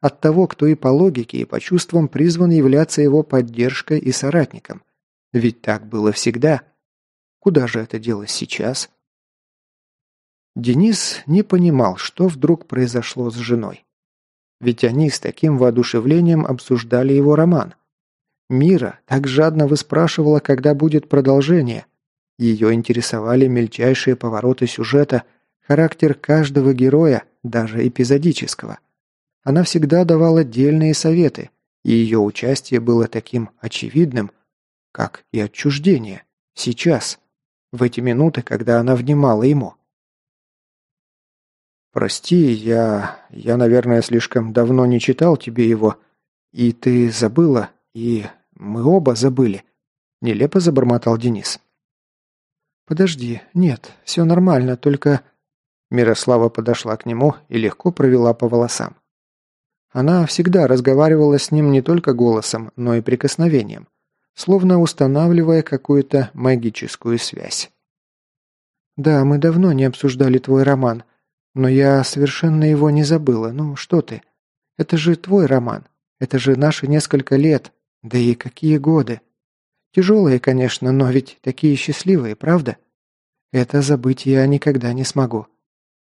От того, кто и по логике, и по чувствам призван являться его поддержкой и соратником. Ведь так было всегда. Куда же это делось сейчас? Денис не понимал, что вдруг произошло с женой. Ведь они с таким воодушевлением обсуждали его роман. Мира так жадно выспрашивала, когда будет продолжение. Ее интересовали мельчайшие повороты сюжета, характер каждого героя, даже эпизодического. Она всегда давала дельные советы, и ее участие было таким очевидным, как и отчуждение, сейчас, в эти минуты, когда она внимала ему. «Прости, я... я, наверное, слишком давно не читал тебе его, и ты забыла, и мы оба забыли», — нелепо забормотал Денис. «Подожди, нет, все нормально, только...» Мирослава подошла к нему и легко провела по волосам. Она всегда разговаривала с ним не только голосом, но и прикосновением, словно устанавливая какую-то магическую связь. «Да, мы давно не обсуждали твой роман, но я совершенно его не забыла. Ну, что ты? Это же твой роман. Это же наши несколько лет. Да и какие годы. Тяжелые, конечно, но ведь такие счастливые, правда? Это забыть я никогда не смогу.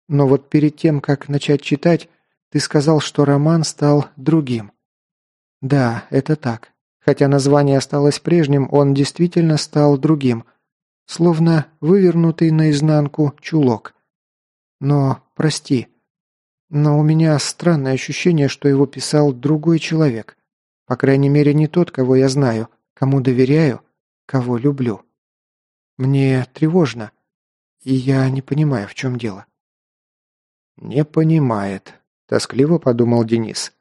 Но вот перед тем, как начать читать, ты сказал, что роман стал другим. Да, это так. Хотя название осталось прежним, он действительно стал другим. Словно вывернутый наизнанку чулок. Но, прости, но у меня странное ощущение, что его писал другой человек. По крайней мере, не тот, кого я знаю, кому доверяю, кого люблю. Мне тревожно, и я не понимаю, в чем дело. «Не понимает», – тоскливо подумал Денис.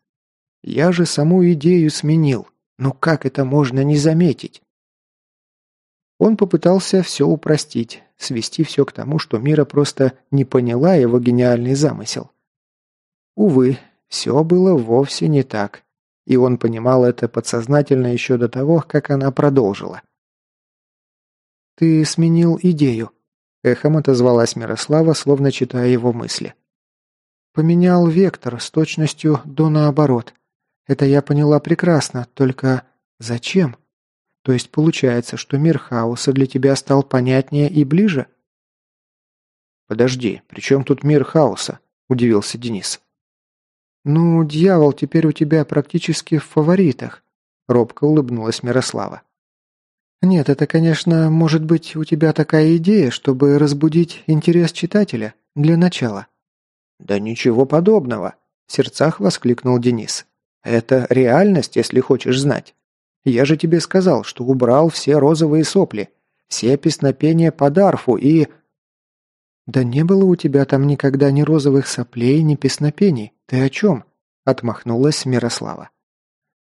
«Я же саму идею сменил. Ну как это можно не заметить?» Он попытался все упростить, свести все к тому, что Мира просто не поняла его гениальный замысел. Увы, все было вовсе не так, и он понимал это подсознательно еще до того, как она продолжила. «Ты сменил идею», – эхом отозвалась Мирослава, словно читая его мысли. Поменял вектор с точностью до наоборот. Это я поняла прекрасно, только зачем? То есть получается, что мир хаоса для тебя стал понятнее и ближе? Подожди, при чем тут мир хаоса? Удивился Денис. Ну, дьявол теперь у тебя практически в фаворитах, робко улыбнулась Мирослава. Нет, это, конечно, может быть у тебя такая идея, чтобы разбудить интерес читателя для начала. «Да ничего подобного!» – в сердцах воскликнул Денис. «Это реальность, если хочешь знать. Я же тебе сказал, что убрал все розовые сопли, все песнопения по Дарфу и...» «Да не было у тебя там никогда ни розовых соплей, ни песнопений. Ты о чем?» – отмахнулась Мирослава.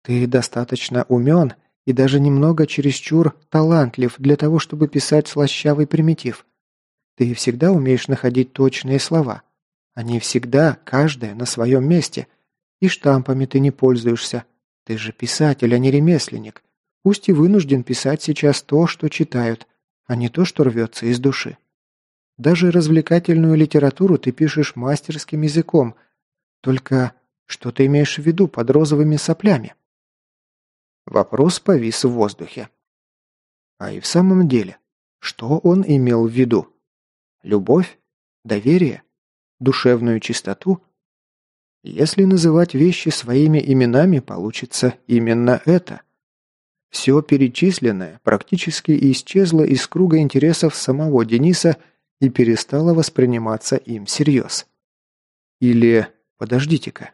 «Ты достаточно умен и даже немного чересчур талантлив для того, чтобы писать слащавый примитив. Ты всегда умеешь находить точные слова. Они всегда, каждая, на своем месте. И штампами ты не пользуешься. Ты же писатель, а не ремесленник. Пусть и вынужден писать сейчас то, что читают, а не то, что рвется из души. Даже развлекательную литературу ты пишешь мастерским языком. Только что ты имеешь в виду под розовыми соплями? Вопрос повис в воздухе. А и в самом деле, Что он имел в виду? Любовь? Доверие? Душевную чистоту? Если называть вещи своими именами, получится именно это. Все перечисленное практически исчезло из круга интересов самого Дениса и перестало восприниматься им всерьез. Или, подождите-ка,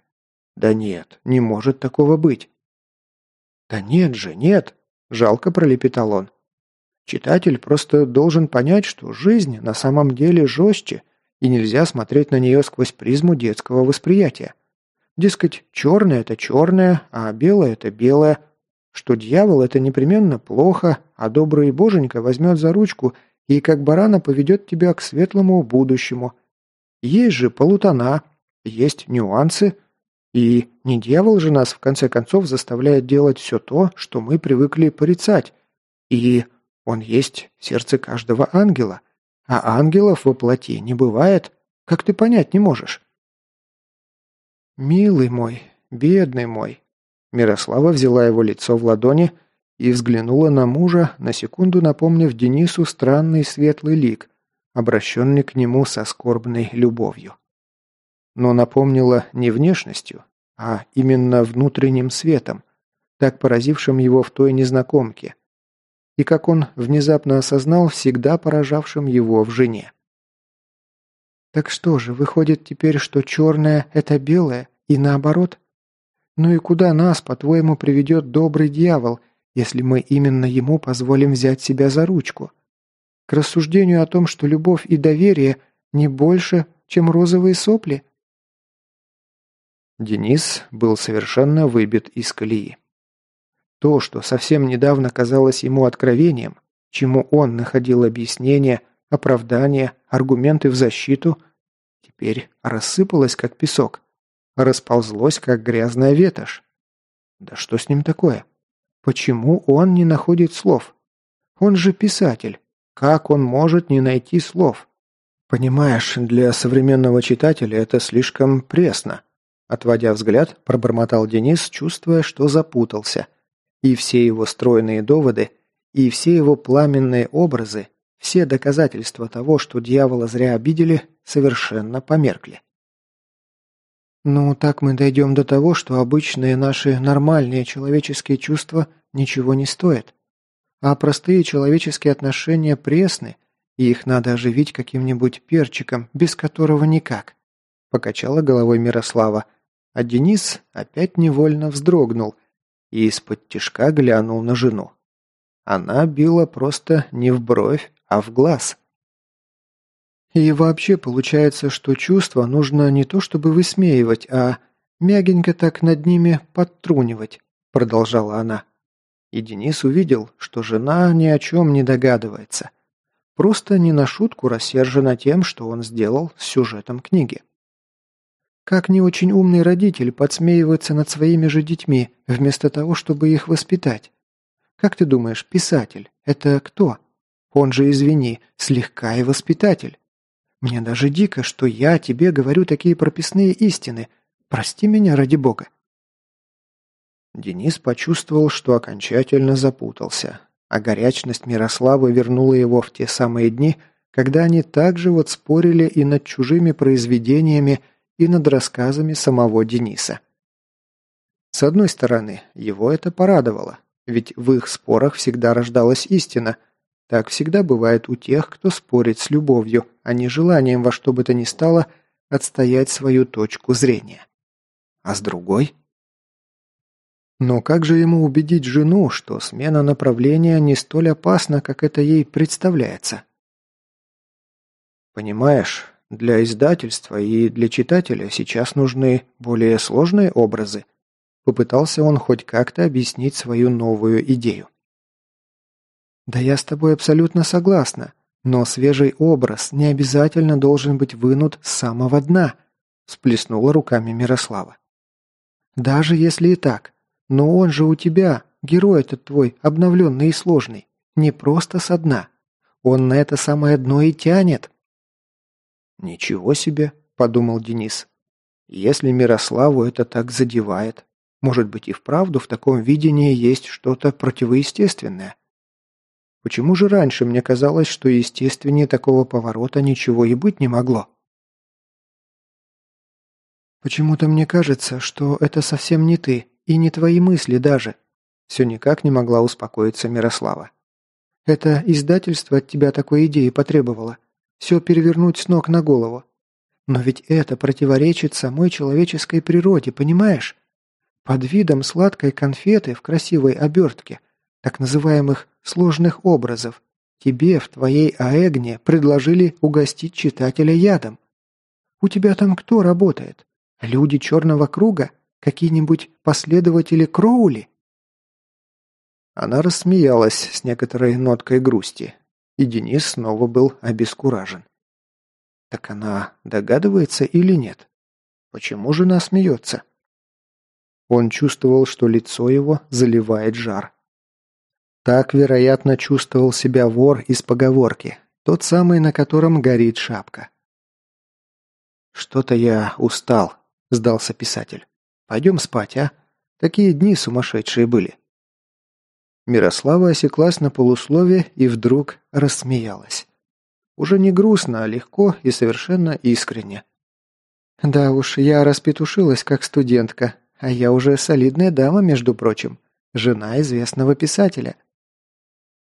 да нет, не может такого быть. Да нет же, нет, жалко пролепетал он. Читатель просто должен понять, что жизнь на самом деле жестче, и нельзя смотреть на нее сквозь призму детского восприятия. Дескать, черное – это черное, а белое – это белое. Что дьявол – это непременно плохо, а добрый боженька возьмет за ручку и как барана поведет тебя к светлому будущему. Есть же полутона, есть нюансы, и не дьявол же нас в конце концов заставляет делать все то, что мы привыкли порицать. И он есть в сердце каждого ангела, а ангелов во плоти не бывает, как ты понять не можешь. «Милый мой, бедный мой!» Мирослава взяла его лицо в ладони и взглянула на мужа, на секунду напомнив Денису странный светлый лик, обращенный к нему со скорбной любовью. Но напомнила не внешностью, а именно внутренним светом, так поразившим его в той незнакомке, и, как он внезапно осознал, всегда поражавшим его в жене. Так что же, выходит теперь, что черное – это белое, и наоборот? Ну и куда нас, по-твоему, приведет добрый дьявол, если мы именно ему позволим взять себя за ручку? К рассуждению о том, что любовь и доверие не больше, чем розовые сопли? Денис был совершенно выбит из колеи. То, что совсем недавно казалось ему откровением, чему он находил объяснение, оправдание, аргументы в защиту, теперь рассыпалось, как песок. Расползлось, как грязная ветошь. Да что с ним такое? Почему он не находит слов? Он же писатель. Как он может не найти слов? Понимаешь, для современного читателя это слишком пресно. Отводя взгляд, пробормотал Денис, чувствуя, что запутался. И все его стройные доводы, и все его пламенные образы все доказательства того, что дьявола зря обидели, совершенно померкли. «Ну, так мы дойдем до того, что обычные наши нормальные человеческие чувства ничего не стоят. А простые человеческие отношения пресны, и их надо оживить каким-нибудь перчиком, без которого никак», – покачала головой Мирослава, а Денис опять невольно вздрогнул и из-под тишка глянул на жену. Она била просто не в бровь, а в глаз. И вообще получается, что чувства нужно не то чтобы высмеивать, а мягенько так над ними подтрунивать, продолжала она. И Денис увидел, что жена ни о чем не догадывается. Просто не на шутку рассержена тем, что он сделал с сюжетом книги. Как не очень умный родитель подсмеивается над своими же детьми, вместо того, чтобы их воспитать. Как ты думаешь, писатель – это кто? Он же, извини, слегка и воспитатель. Мне даже дико, что я тебе говорю такие прописные истины. Прости меня ради бога». Денис почувствовал, что окончательно запутался, а горячность Мирославы вернула его в те самые дни, когда они также вот спорили и над чужими произведениями, и над рассказами самого Дениса. С одной стороны, его это порадовало, ведь в их спорах всегда рождалась истина, так всегда бывает у тех, кто спорит с любовью, а не желанием во что бы то ни стало отстоять свою точку зрения. А с другой? Но как же ему убедить жену, что смена направления не столь опасна, как это ей представляется? Понимаешь, для издательства и для читателя сейчас нужны более сложные образы. Попытался он хоть как-то объяснить свою новую идею. «Да я с тобой абсолютно согласна, но свежий образ не обязательно должен быть вынут с самого дна», всплеснула руками Мирослава. «Даже если и так, но он же у тебя, герой этот твой, обновленный и сложный, не просто со дна. Он на это самое дно и тянет». «Ничего себе», – подумал Денис. «Если Мирославу это так задевает, может быть и вправду в таком видении есть что-то противоестественное. Почему же раньше мне казалось, что естественнее такого поворота ничего и быть не могло? «Почему-то мне кажется, что это совсем не ты, и не твои мысли даже», все никак не могла успокоиться Мирослава. «Это издательство от тебя такой идеи потребовало. Все перевернуть с ног на голову. Но ведь это противоречит самой человеческой природе, понимаешь? Под видом сладкой конфеты в красивой обертке, так называемых сложных образов, тебе в твоей аэгне предложили угостить читателя ядом. У тебя там кто работает? Люди черного круга? Какие-нибудь последователи Кроули?» Она рассмеялась с некоторой ноткой грусти, и Денис снова был обескуражен. Так она догадывается или нет? Почему жена смеется? Он чувствовал, что лицо его заливает жар. Так, вероятно, чувствовал себя вор из поговорки, тот самый, на котором горит шапка. «Что-то я устал», – сдался писатель. «Пойдем спать, а? Такие дни сумасшедшие были». Мирослава осеклась на полуслове и вдруг рассмеялась. Уже не грустно, а легко и совершенно искренне. «Да уж, я распетушилась как студентка, а я уже солидная дама, между прочим, жена известного писателя».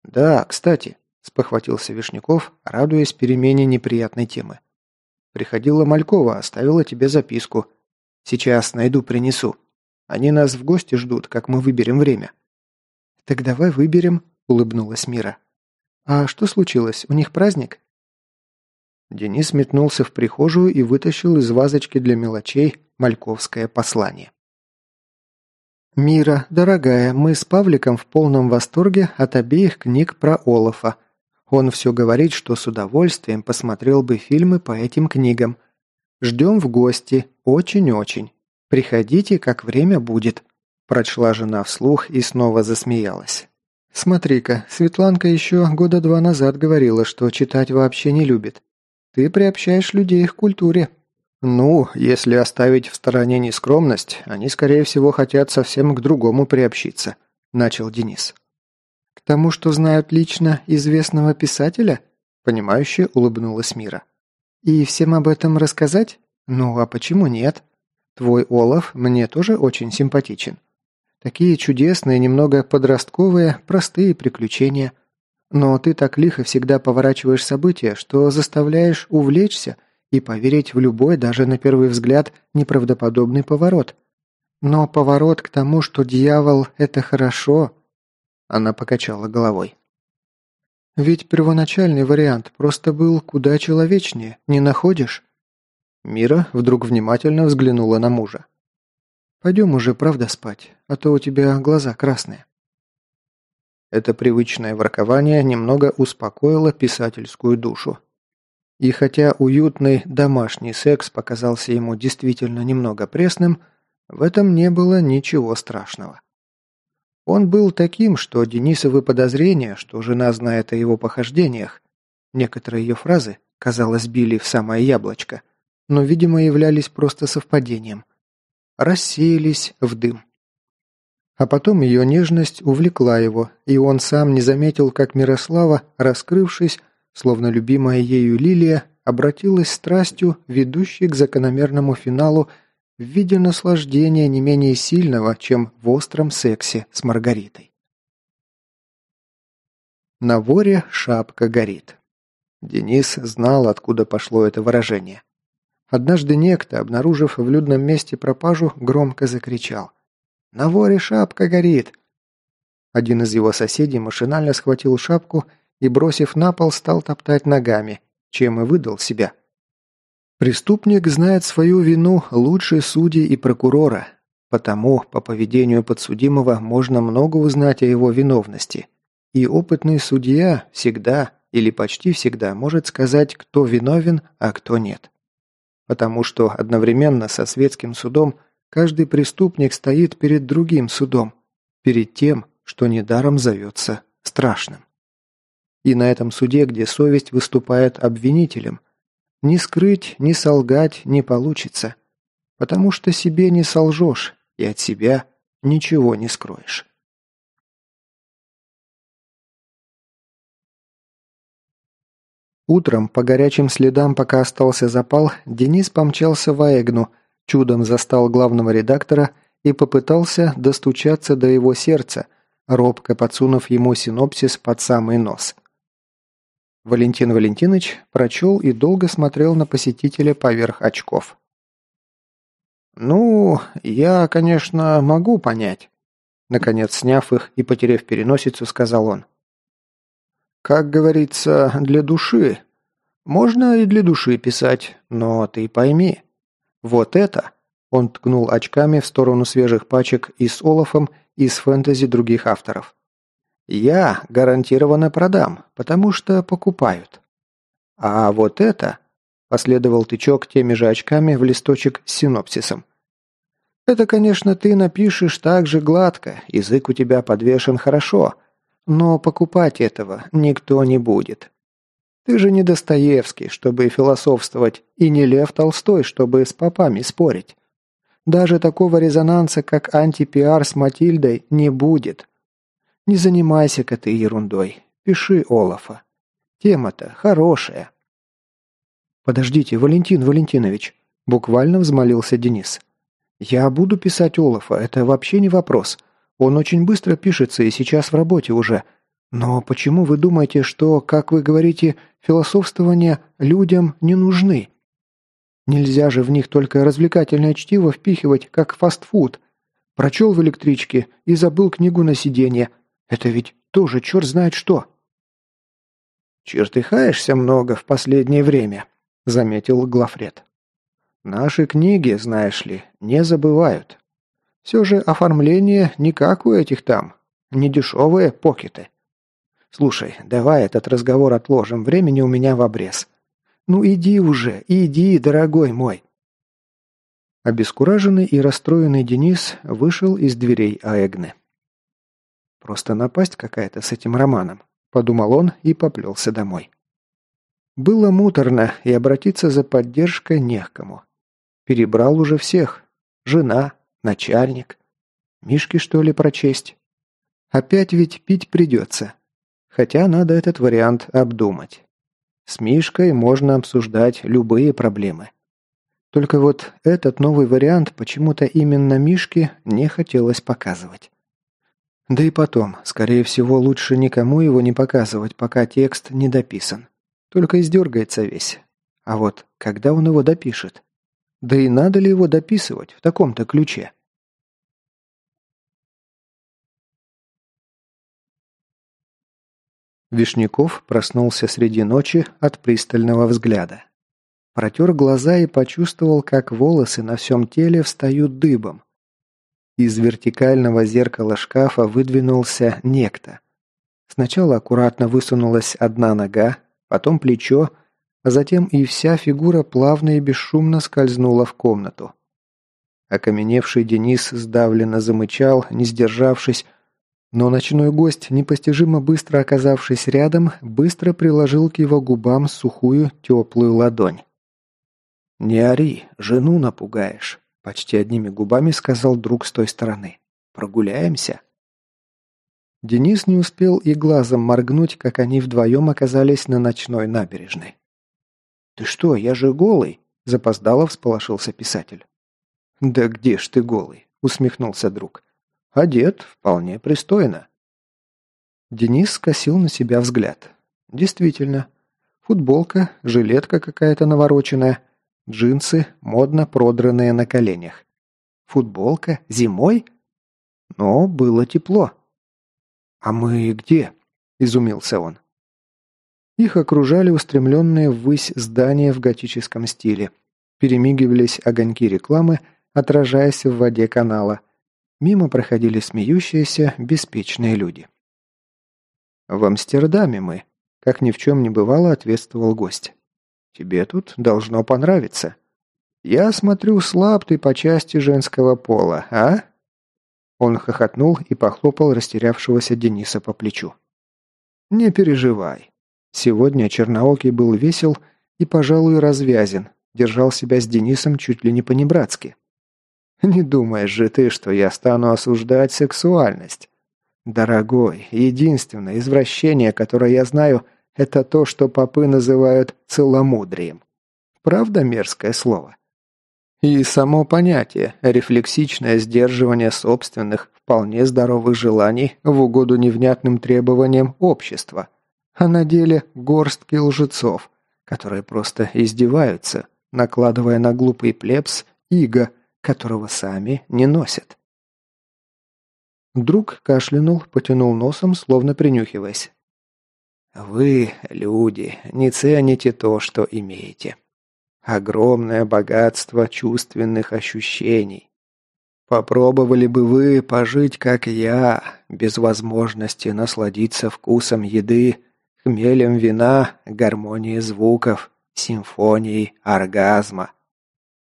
«Да, кстати», – спохватился Вишняков, радуясь перемене неприятной темы. «Приходила Малькова, оставила тебе записку. Сейчас найду, принесу. Они нас в гости ждут, как мы выберем время». «Так давай выберем», – улыбнулась Мира. «А что случилось? У них праздник?» Денис метнулся в прихожую и вытащил из вазочки для мелочей мальковское послание. «Мира, дорогая, мы с Павликом в полном восторге от обеих книг про Олафа. Он все говорит, что с удовольствием посмотрел бы фильмы по этим книгам. Ждем в гости, очень-очень. Приходите, как время будет», – прочла жена вслух и снова засмеялась. «Смотри-ка, Светланка еще года два назад говорила, что читать вообще не любит. Ты приобщаешь людей к культуре». «Ну, если оставить в стороне нескромность, они, скорее всего, хотят совсем к другому приобщиться», – начал Денис. «К тому, что знают лично известного писателя?» – понимающе улыбнулась Мира. «И всем об этом рассказать? Ну, а почему нет? Твой Олаф мне тоже очень симпатичен. Такие чудесные, немного подростковые, простые приключения – но ты так лихо всегда поворачиваешь события, что заставляешь увлечься и поверить в любой, даже на первый взгляд, неправдоподобный поворот. Но поворот к тому, что дьявол – это хорошо, она покачала головой. Ведь первоначальный вариант просто был куда человечнее, не находишь? Мира вдруг внимательно взглянула на мужа. «Пойдем уже, правда, спать, а то у тебя глаза красные». Это привычное воркование немного успокоило писательскую душу. И хотя уютный домашний секс показался ему действительно немного пресным, в этом не было ничего страшного. Он был таким, что Денисовы подозрения, что жена знает о его похождениях, некоторые ее фразы, казалось, били в самое яблочко, но, видимо, являлись просто совпадением, рассеялись в дым. А потом ее нежность увлекла его, и он сам не заметил, как Мирослава, раскрывшись, словно любимая ею лилия, обратилась страстью, ведущей к закономерному финалу в виде наслаждения не менее сильного, чем в остром сексе с Маргаритой. На воре шапка горит. Денис знал, откуда пошло это выражение. Однажды некто, обнаружив в людном месте пропажу, громко закричал – на воре шапка горит!» Один из его соседей машинально схватил шапку и, бросив на пол, стал топтать ногами, чем и выдал себя. Преступник знает свою вину лучше судей и прокурора, потому по поведению подсудимого можно много узнать о его виновности. И опытный судья всегда или почти всегда может сказать, кто виновен, а кто нет. Потому что одновременно со светским судом – Каждый преступник стоит перед другим судом, перед тем, что недаром зовется страшным. И на этом суде, где совесть выступает обвинителем, ни скрыть, ни солгать не получится, потому что себе не солжешь и от себя ничего не скроешь. Утром, по горячим следам, пока остался запал, Денис помчался в Аэгну, чудом застал главного редактора и попытался достучаться до его сердца, робко подсунув ему синопсис под самый нос. Валентин Валентинович прочел и долго смотрел на посетителя поверх очков. «Ну, я, конечно, могу понять», — наконец сняв их и потеряв переносицу, сказал он. Как говорится, для души. Можно и для души писать, но ты пойми. Вот это, он ткнул очками в сторону свежих пачек и с Олафом, и с фэнтези других авторов. Я гарантированно продам, потому что покупают. А вот это, последовал тычок теми же очками в листочек с синопсисом. Это, конечно, ты напишешь так же гладко, язык у тебя подвешен хорошо, но покупать этого никто не будет. Ты же не Достоевский, чтобы философствовать, и не Лев Толстой, чтобы с попами спорить. Даже такого резонанса, как антипиар с Матильдой, не будет. Не занимайся-ка ты ерундой. Пиши Олафа. Тема-то хорошая. «Подождите, Валентин Валентинович», – буквально взмолился Денис. «Я буду писать Олафа, это вообще не вопрос. Он очень быстро пишется и сейчас в работе уже. Но почему вы думаете, что, как вы говорите, философствования людям не нужны? Нельзя же в них только развлекательное чтиво впихивать, как фастфуд. Прочел в электричке и забыл книгу на сиденье. Это ведь тоже черт знает что. «Чертыхаешься много в последнее время», — заметил Глафред. «Наши книги, знаешь ли, не забывают. Все же оформление не как у этих там. Не дешевые покеты. Слушай, давай этот разговор отложим, времени у меня в обрез. Ну иди уже, иди, дорогой мой. Обескураженный и расстроенный Денис вышел из дверей Аэгны. «Просто напасть какая-то с этим романом», – подумал он и поплелся домой. Было муторно, и обратиться за поддержкой не к кому. Перебрал уже всех. Жена, Начальник? Мишки, что ли, прочесть? Опять ведь пить придется. Хотя надо этот вариант обдумать. С Мишкой можно обсуждать любые проблемы. Только вот этот новый вариант почему-то именно Мишке не хотелось показывать. Да и потом, скорее всего, лучше никому его не показывать, пока текст не дописан. Только издергается весь. А вот когда он его допишет? Да и надо ли его дописывать в таком-то ключе? Вишняков проснулся среди ночи от пристального взгляда. Протер глаза и почувствовал, как волосы на всем теле встают дыбом. Из вертикального зеркала шкафа выдвинулся некто. Сначала аккуратно высунулась одна нога, потом плечо, а затем и вся фигура плавно и бесшумно скользнула в комнату. Окаменевший Денис сдавленно замычал, не сдержавшись, но ночной гость, непостижимо быстро оказавшись рядом, быстро приложил к его губам сухую, теплую ладонь. «Не ори, жену напугаешь», — почти одними губами сказал друг с той стороны. «Прогуляемся?» Денис не успел и глазом моргнуть, как они вдвоем оказались на ночной набережной. «Ты что, я же голый!» – запоздало всполошился писатель. «Да где ж ты голый?» – усмехнулся друг. «Одет вполне пристойно». Денис скосил на себя взгляд. «Действительно. Футболка, жилетка какая-то навороченная, джинсы, модно продранные на коленях. Футболка? Зимой? Но было тепло». «А мы где?» – изумился он. Их окружали устремленные ввысь здания в готическом стиле. Перемигивались огоньки рекламы, отражаясь в воде канала. Мимо проходили смеющиеся, беспечные люди. «В Амстердаме мы», — как ни в чем не бывало, ответствовал гость. «Тебе тут должно понравиться. Я смотрю, слаб ты по части женского пола, а?» Он хохотнул и похлопал растерявшегося Дениса по плечу. «Не переживай. Сегодня Черноокий был весел и, пожалуй, развязен, держал себя с Денисом чуть ли не по-небратски. «Не думаешь же ты, что я стану осуждать сексуальность? Дорогой, единственное извращение, которое я знаю, Это то, что попы называют целомудрием. Правда мерзкое слово? И само понятие, рефлексичное сдерживание собственных, вполне здоровых желаний в угоду невнятным требованиям общества. А на деле горстки лжецов, которые просто издеваются, накладывая на глупый плебс иго, которого сами не носят. Друг кашлянул, потянул носом, словно принюхиваясь. «Вы, люди, не цените то, что имеете. Огромное богатство чувственных ощущений. Попробовали бы вы пожить, как я, без возможности насладиться вкусом еды, хмелем вина, гармонией звуков, симфонией оргазма.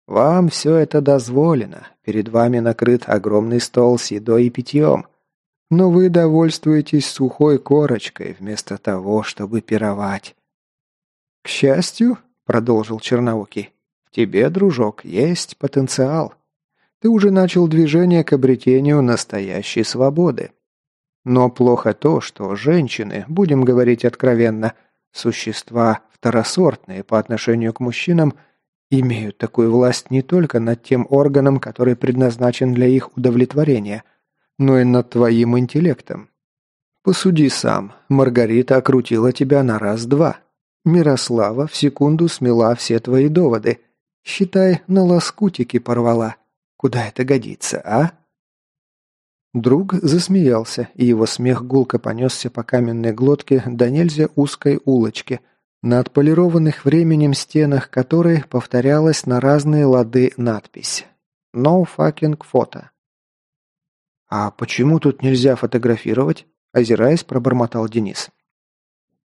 Вам все это дозволено, перед вами накрыт огромный стол с едой и питьем, но вы довольствуетесь сухой корочкой вместо того, чтобы пировать. «К счастью», — продолжил Черноокий, — «в тебе, дружок, есть потенциал. Ты уже начал движение к обретению настоящей свободы. Но плохо то, что женщины, будем говорить откровенно, существа второсортные по отношению к мужчинам — имеют такую власть не только над тем органом, который предназначен для их удовлетворения, но и над твоим интеллектом. Посуди сам, Маргарита окрутила тебя на раз-два. Мирослава в секунду смела все твои доводы. Считай, на лоскутики порвала. Куда это годится, а? Друг засмеялся, и его смех гулко понесся по каменной глотке до нельзя узкой улочке – на отполированных временем стенах которой повторялась на разные лады надпись «No fucking photo». «А почему тут нельзя фотографировать?» – озираясь, пробормотал Денис.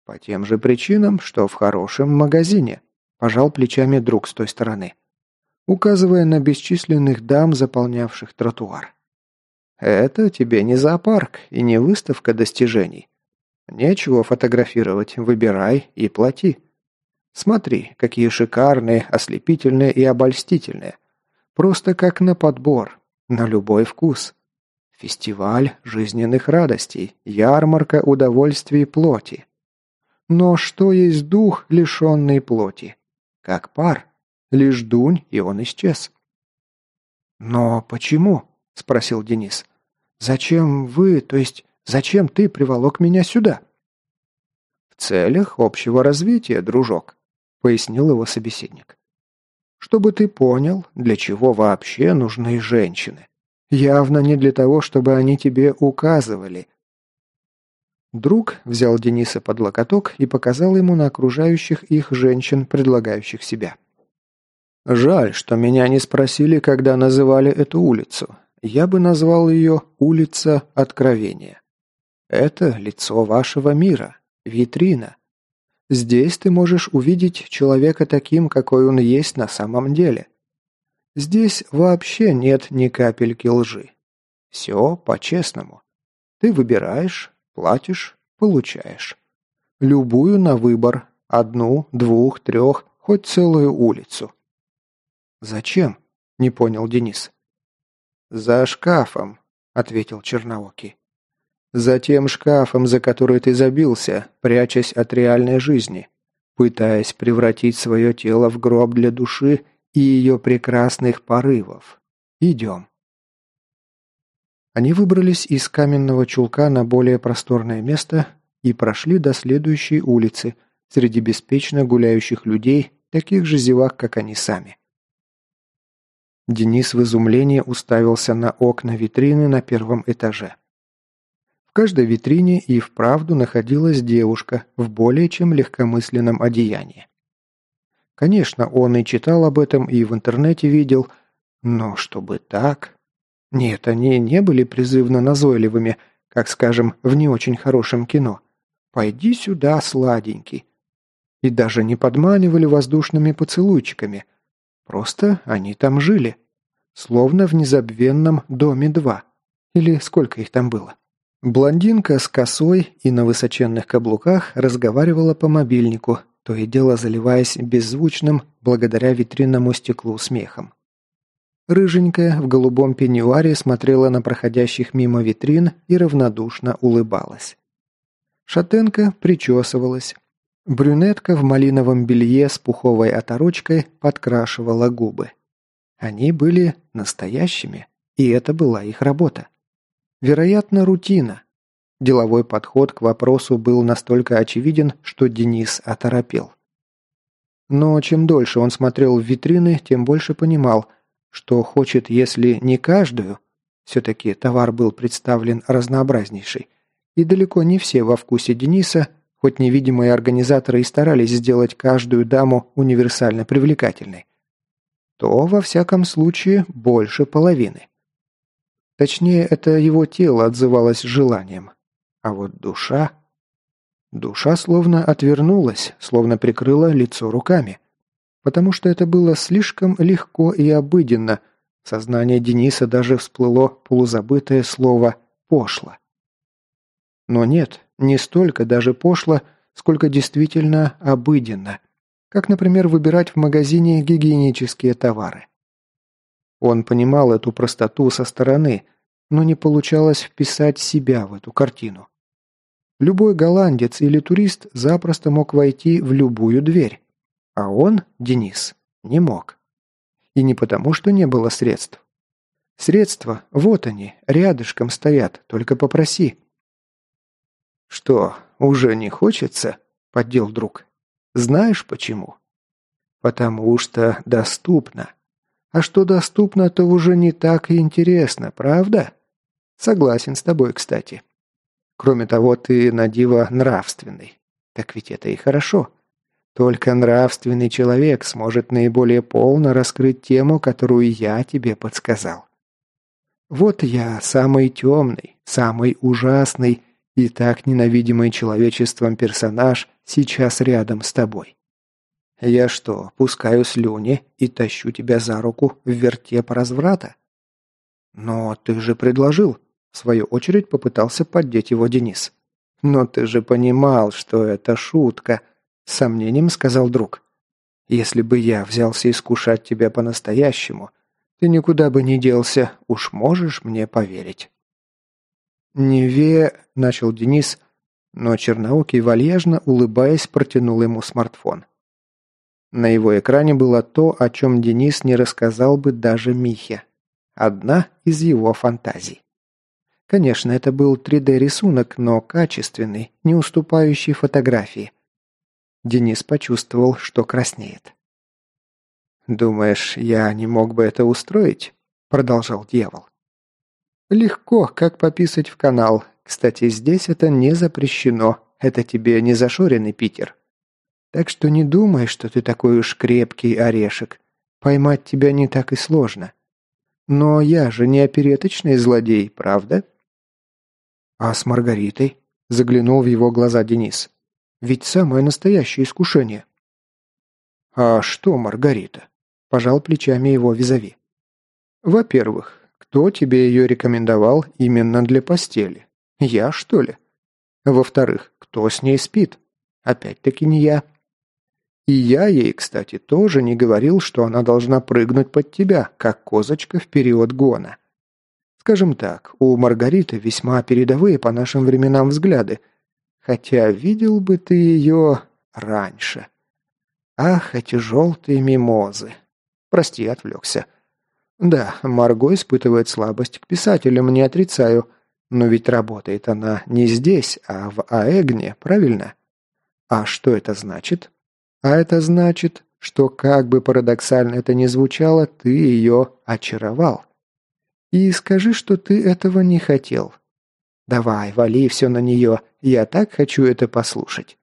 «По тем же причинам, что в хорошем магазине», – пожал плечами друг с той стороны, указывая на бесчисленных дам, заполнявших тротуар. «Это тебе не зоопарк и не выставка достижений. Нечего фотографировать, выбирай и плати. Смотри, какие шикарные, ослепительные и обольстительные. Просто как на подбор, на любой вкус. Фестиваль жизненных радостей, ярмарка удовольствий плоти. Но что есть дух, лишенный плоти? Как пар. Лишь дунь, и он исчез. «Но почему?» – спросил Денис. «Зачем вы, то есть Зачем ты приволок меня сюда?» «В целях общего развития, дружок», — пояснил его собеседник. «Чтобы ты понял, для чего вообще нужны женщины. Явно не для того, чтобы они тебе указывали». Друг взял Дениса под локоток и показал ему на окружающих их женщин, предлагающих себя. «Жаль, что меня не спросили, когда называли эту улицу. Я бы назвал ее «Улица Откровения». Это лицо вашего мира, витрина. Здесь ты можешь увидеть человека таким, какой он есть на самом деле. Здесь вообще нет ни капельки лжи. Все по-честному. Ты выбираешь, платишь, получаешь. Любую на выбор. Одну, двух, трех, хоть целую улицу. «Зачем?» – не понял Денис. «За шкафом», – ответил Черноокий. За тем шкафом, за который ты забился, прячась от реальной жизни, пытаясь превратить свое тело в гроб для души и ее прекрасных порывов. Идем. Они выбрались из каменного чулка на более просторное место и прошли до следующей улицы среди беспечно гуляющих людей, таких же зевак, как они сами. Денис в изумлении уставился на окна витрины на первом этаже. В каждой витрине и вправду находилась девушка в более чем легкомысленном одеянии. Конечно, он и читал об этом, и в интернете видел, но чтобы так... Нет, они не были призывно назойливыми, как, скажем, в не очень хорошем кино. «Пойди сюда, сладенький». И даже не подманивали воздушными поцелуйчиками. Просто они там жили. Словно в незабвенном доме 2. Или сколько их там было. Блондинка с косой и на высоченных каблуках разговаривала по мобильнику, то и дело заливаясь беззвучным, благодаря витринному стеклу смехом. Рыженькая в голубом пеньюаре смотрела на проходящих мимо витрин и равнодушно улыбалась. Шатенка причесывалась. Брюнетка в малиновом белье с пуховой оторочкой подкрашивала губы. Они были настоящими, и это была их работа. Вероятно, рутина. Деловой подход к вопросу был настолько очевиден, что Денис оторопел. Но чем дольше он смотрел в витрины, тем больше понимал, что хочет, если не каждую, все-таки товар был представлен разнообразнейший, и далеко не все во вкусе Дениса, хоть невидимые организаторы и старались сделать каждую даму универсально привлекательной, то, во всяком случае, больше половины. Точнее, это его тело отзывалось желанием. А вот душа... Душа словно отвернулась, словно прикрыла лицо руками. Потому что это было слишком легко и обыденно. В сознание Дениса даже всплыло полузабытое слово «пошло». Но нет, не столько даже пошло, сколько действительно обыденно. Как, например, выбирать в магазине гигиенические товары. Он понимал эту простоту со стороны, но не получалось вписать себя в эту картину. Любой голландец или турист запросто мог войти в любую дверь, а он, Денис, не мог. И не потому, что не было средств. Средства, вот они, рядышком стоят, только попроси. «Что, уже не хочется?» – поддел друг. «Знаешь почему?» «Потому что доступно. А что доступно, то уже не так и интересно, правда?» «Согласен с тобой, кстати. Кроме того, ты на диво нравственный. Так ведь это и хорошо. Только нравственный человек сможет наиболее полно раскрыть тему, которую я тебе подсказал. Вот я, самый темный, самый ужасный и так ненавидимый человечеством персонаж сейчас рядом с тобой. Я что, пускаю слюни и тащу тебя за руку в вертеп разврата? Но ты же предложил. В свою очередь попытался поддеть его Денис. Но ты же понимал, что это шутка, с сомнением сказал друг. Если бы я взялся искушать тебя по-настоящему, ты никуда бы не делся, уж можешь мне поверить. «Неве...» – начал Денис, но Черноокий вальяжно, улыбаясь, протянул ему смартфон. На его экране было то, о чем Денис не рассказал бы даже Михе. Одна из его фантазий. Конечно, это был 3D-рисунок, но качественный, не уступающий фотографии. Денис почувствовал, что краснеет. «Думаешь, я не мог бы это устроить?» – продолжал дьявол. Легко, как пописать в канал. Кстати, здесь это не запрещено. Это тебе не зашоренный Питер. Так что не думай, что ты такой уж крепкий орешек. Поймать тебя не так и сложно. Но я же не опереточный злодей, правда? А с Маргаритой? Заглянул в его глаза Денис. Ведь самое настоящее искушение. А что Маргарита? Пожал плечами его визави. Во-первых, кто тебе ее рекомендовал именно для постели? Я, что ли? Во-вторых, кто с ней спит? Опять-таки не я. И я ей, кстати, тоже не говорил, что она должна прыгнуть под тебя, как козочка в период гона. Скажем так, у Маргариты весьма передовые по нашим временам взгляды, хотя видел бы ты ее раньше. Ах, эти желтые мимозы. Прости, отвлекся. Да, Марго испытывает слабость к писателям, не отрицаю. Но ведь работает она не здесь, а в Аэгне, правильно? А что это значит? А это значит, что как бы парадоксально это ни звучало, ты ее очаровал. И скажи, что ты этого не хотел. Давай, вали все на нее, я так хочу это послушать.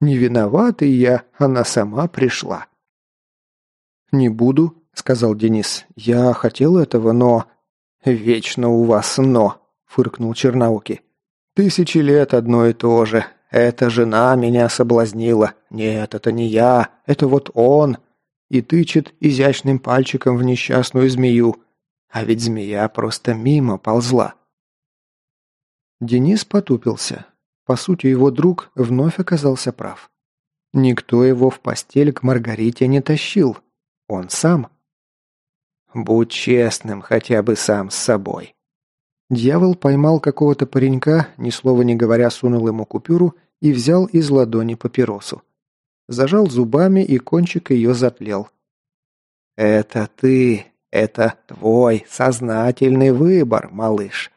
Не виноватый я, она сама пришла. Не буду, — сказал Денис. «Я хотел этого, но...» «Вечно у вас «но», — фыркнул Черноуки. «Тысячи лет одно и то же. Эта жена меня соблазнила. Нет, это не я, это вот он». И тычет изящным пальчиком в несчастную змею. А ведь змея просто мимо ползла. Денис потупился. По сути, его друг вновь оказался прав. Никто его в постель к Маргарите не тащил. Он сам. Будь честным хотя бы сам с собой. Дьявол поймал какого-то паренька, ни слова не говоря, сунул ему купюру и взял из ладони папиросу. зажал зубами и кончик ее затлел. «Это ты, это твой сознательный выбор, малыш.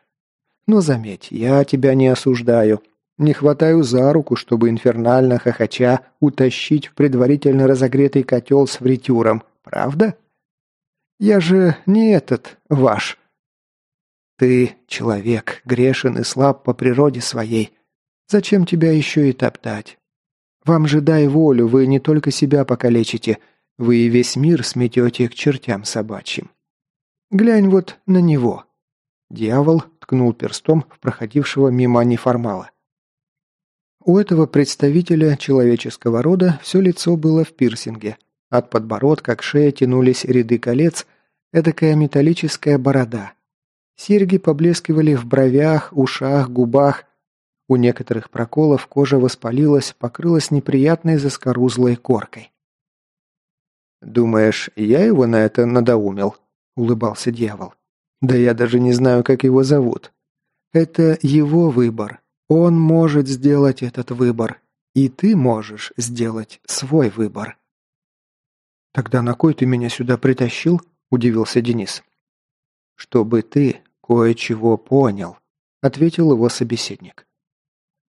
Но заметь, я тебя не осуждаю. Не хватаю за руку, чтобы инфернально хохоча утащить в предварительно разогретый котел с фритюром, правда? Я же не этот ваш. Ты человек, грешен и слаб по природе своей. Зачем тебя еще и топтать? Вам же дай волю, вы не только себя покалечите, вы и весь мир сметете к чертям собачьим. Глянь вот на него». Дьявол ткнул перстом в проходившего мимо неформала. У этого представителя человеческого рода все лицо было в пирсинге. От подбородка к шее тянулись ряды колец, эдакая металлическая борода. Серьги поблескивали в бровях, ушах, губах. У некоторых проколов кожа воспалилась, покрылась неприятной заскорузлой коркой. «Думаешь, я его на это надоумил?» улыбался дьявол. «Да я даже не знаю, как его зовут. Это его выбор. Он может сделать этот выбор. И ты можешь сделать свой выбор». «Тогда на кой ты меня сюда притащил?» – удивился Денис. «Чтобы ты кое-чего понял», – ответил его собеседник.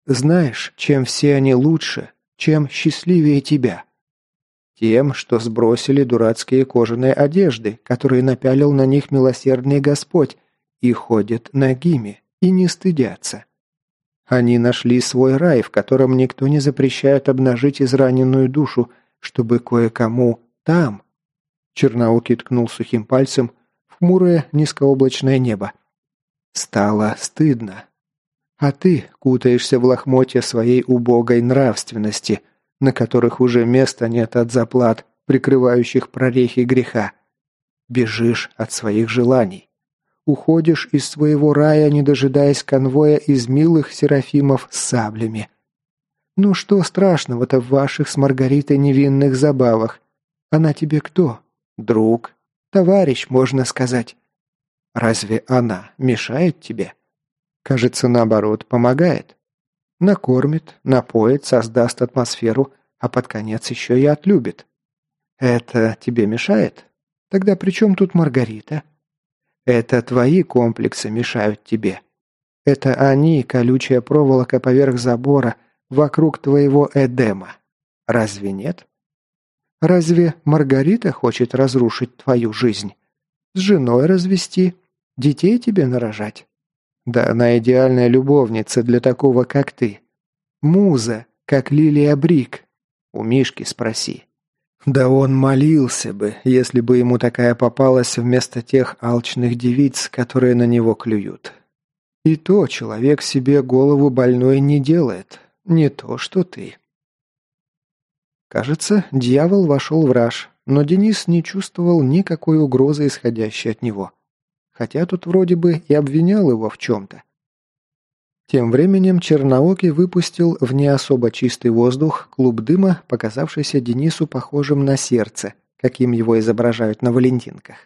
«Знаешь, чем все они лучше, чем счастливее тебя?» Тем, что сбросили дурацкие кожаные одежды, которые напялил на них милосердный Господь, и ходят нагими, и не стыдятся. Они нашли свой рай, в котором никто не запрещает обнажить израненную душу, чтобы кое-кому там. Черноокий ткнул сухим пальцем в хмурое низкооблачное небо. Стало стыдно. А ты кутаешься в лохмотья своей убогой нравственности – на которых уже места нет от заплат, прикрывающих прорехи греха. Бежишь от своих желаний. Уходишь из своего рая, не дожидаясь конвоя из милых серафимов с саблями. Ну что страшного-то в ваших с Маргаритой невинных забавах? Она тебе кто? Друг? Товарищ, можно сказать. Разве она мешает тебе? Кажется, наоборот, помогает. Накормит, напоит, создаст атмосферу, а под конец еще и отлюбит. Это тебе мешает? Тогда при чем тут Маргарита? Это твои комплексы мешают тебе. Это они, колючая проволока поверх забора, вокруг твоего Эдема. Разве нет? Разве Маргарита хочет разрушить твою жизнь? С женой развести? Детей тебе нарожать? Да она идеальная любовница для такого, как ты. Муза, как Лилия Брик. У Мишки спроси. Да он молился бы, если бы ему такая попалась вместо тех алчных девиц, которые на него клюют. И то человек себе голову больной не делает, не то что ты. Кажется, дьявол вошел в раж, но Денис не чувствовал никакой угрозы, исходящей от него хотя тут вроде бы и обвинял его в чем-то. Тем временем Черноокий выпустил в не особо чистый воздух клуб дыма, показавшийся Денису похожим на сердце, каким его изображают на валентинках.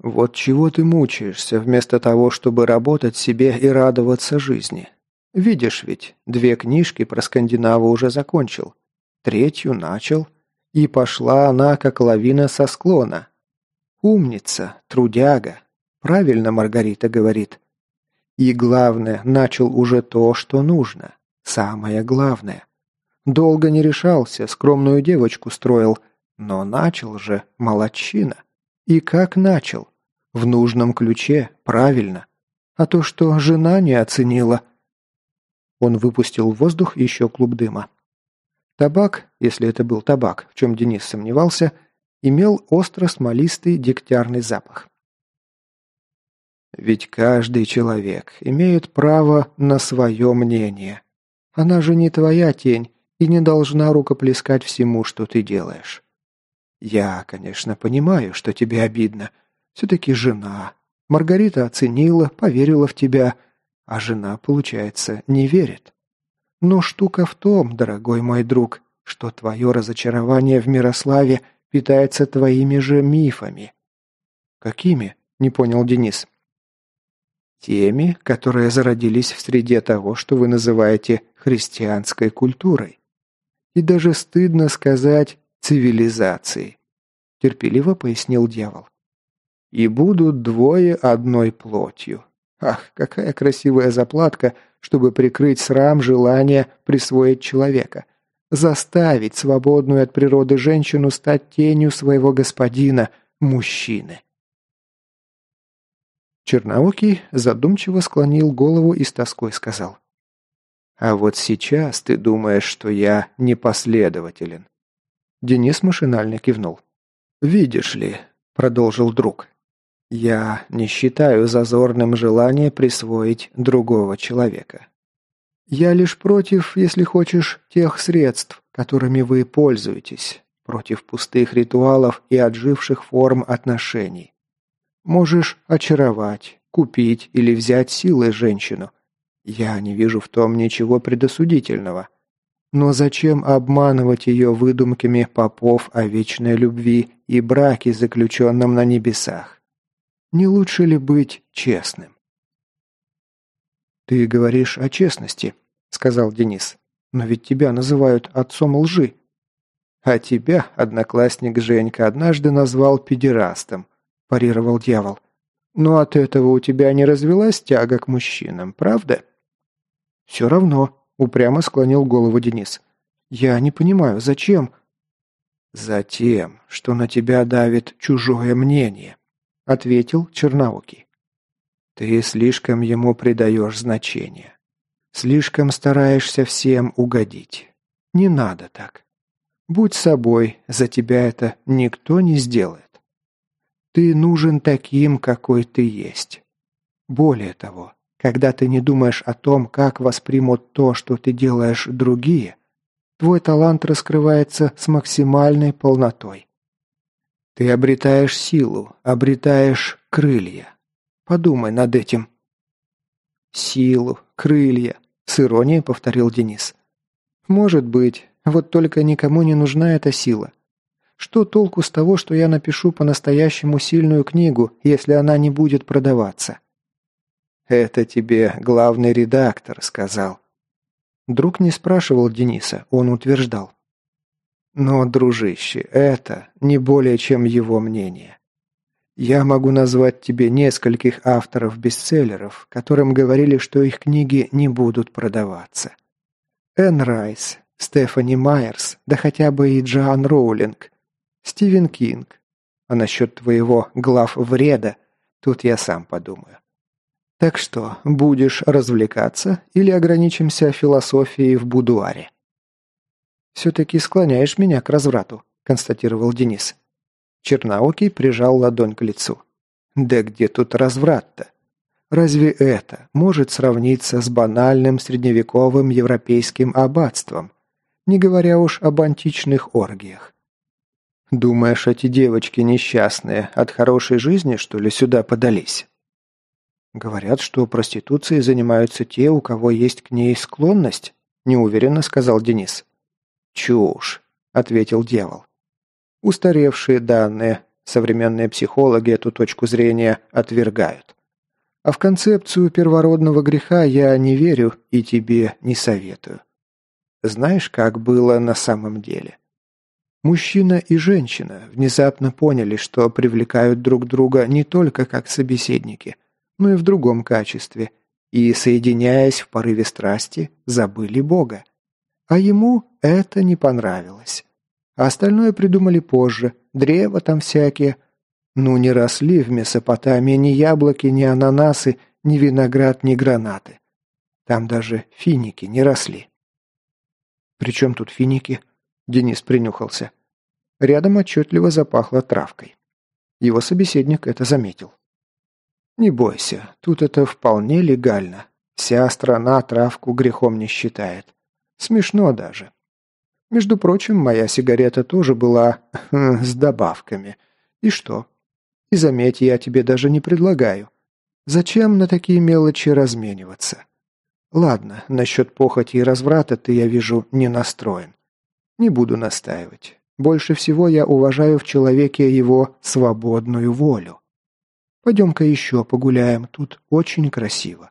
«Вот чего ты мучаешься, вместо того, чтобы работать себе и радоваться жизни? Видишь ведь, две книжки про Скандинаву уже закончил, третью начал, и пошла она, как лавина со склона, Умница, трудяга. Правильно Маргарита говорит. И главное, начал уже то, что нужно. Самое главное. Долго не решался, скромную девочку строил, но начал же, молодчина. И как начал? В нужном ключе, правильно. А то, что жена не оценила. Он выпустил в воздух еще клуб дыма. Табак, если это был табак, в чем Денис сомневался, имел остро-смолистый дегтярный запах. Ведь каждый человек имеет право на свое мнение. Она же не твоя тень и не должна рукоплескать всему, что ты делаешь. Я, конечно, понимаю, что тебе обидно. Все-таки жена. Маргарита оценила, поверила в тебя, а жена, получается, не верит. Но штука в том, дорогой мой друг, что твое разочарование в Мирославе питается твоими же мифами». «Какими?» – не понял Денис. «Теми, которые зародились в среде того, что вы называете христианской культурой. и даже стыдно сказать цивилизацией, терпеливо пояснил дьявол. И будут двое одной плотью. Ах, какая красивая заплатка, чтобы прикрыть срам желания присвоить человека. Заставить свободную от природы женщину стать тенью своего господина, мужчины. Черноокий задумчиво склонил голову и с тоской сказал. «А вот сейчас ты думаешь, что я непоследователен». Денис машинально кивнул. «Видишь ли», — продолжил друг, — «я не считаю зазорным желание присвоить другого человека. Я лишь против, если хочешь, тех средств, которыми вы пользуетесь, против пустых ритуалов и отживших форм отношений. Можешь очаровать, купить или взять силой женщину. Я не вижу в том ничего предосудительного. Но зачем обманывать ее выдумками попов о вечной любви и браке, заключенном на небесах? Не лучше ли быть честным? «Ты говоришь о честности», — сказал Денис. «Но ведь тебя называют отцом лжи». «А тебя, одноклассник Женька, однажды назвал педерастом парировал дьявол. «Но от этого у тебя не развелась тяга к мужчинам, правда?» «Все равно», — упрямо склонил голову Денис. «Я не понимаю, зачем?» «Затем, что на тебя давит чужое мнение», — ответил Черноокий. «Ты слишком ему придаешь значение. Слишком стараешься всем угодить. Не надо так. Будь собой, за тебя это никто не сделает. Ты нужен таким, какой ты есть. Более того, когда ты не думаешь о том, как воспримут то, что ты делаешь другие, твой талант раскрывается с максимальной полнотой. Ты обретаешь силу, обретаешь крылья. Подумай над этим. Силу, крылья, с иронией повторил Денис. Может быть, вот только никому не нужна эта сила. Что толку с того, что я напишу по-настоящему сильную книгу, если она не будет продаваться? Это тебе главный редактор сказал. Друг не спрашивал Дениса, он утверждал. Но, дружище, это не более чем его мнение. Я могу назвать тебе нескольких авторов-бестселлеров, которым говорили, что их книги не будут продаваться. Энн Райс, Стефани Майерс, да хотя бы и Джоан Роулинг. Стивен Кинг. А насчет твоего глав вреда, тут я сам подумаю. Так что, будешь развлекаться или ограничимся философией в будуаре? «Все-таки склоняешь меня к разврату», – констатировал Денис. Черноокий прижал ладонь к лицу. «Да где тут разврат-то? Разве это может сравниться с банальным средневековым европейским аббатством, не говоря уж об античных оргиях? Думаешь, эти девочки несчастные от хорошей жизни, что ли, сюда подались? Говорят, что проституцией занимаются те, у кого есть к ней склонность, неуверенно сказал Денис. Чушь, ответил дьявол. Устаревшие данные, современные психологи эту точку зрения отвергают. А в концепцию первородного греха я не верю и тебе не советую. Знаешь, как было на самом деле? Мужчина и женщина внезапно поняли, что привлекают друг друга не только как собеседники, но и в другом качестве, и, соединяясь в порыве страсти, забыли Бога. А ему это не понравилось. А остальное придумали позже, древа там всякие. Ну, не росли в Месопотамии ни яблоки, ни ананасы, ни виноград, ни гранаты. Там даже финики не росли. «При чем тут финики?» Денис принюхался. Рядом отчетливо запахло травкой. Его собеседник это заметил. «Не бойся, тут это вполне легально. Вся страна травку грехом не считает. Смешно даже. Между прочим, моя сигарета тоже была хм, с добавками. И что? И заметь, я тебе даже не предлагаю. Зачем на такие мелочи размениваться? Ладно, насчет похоти и разврата ты, я вижу, не настроен. Не буду настаивать. Больше всего я уважаю в человеке его свободную волю. Пойдем-ка еще погуляем, тут очень красиво.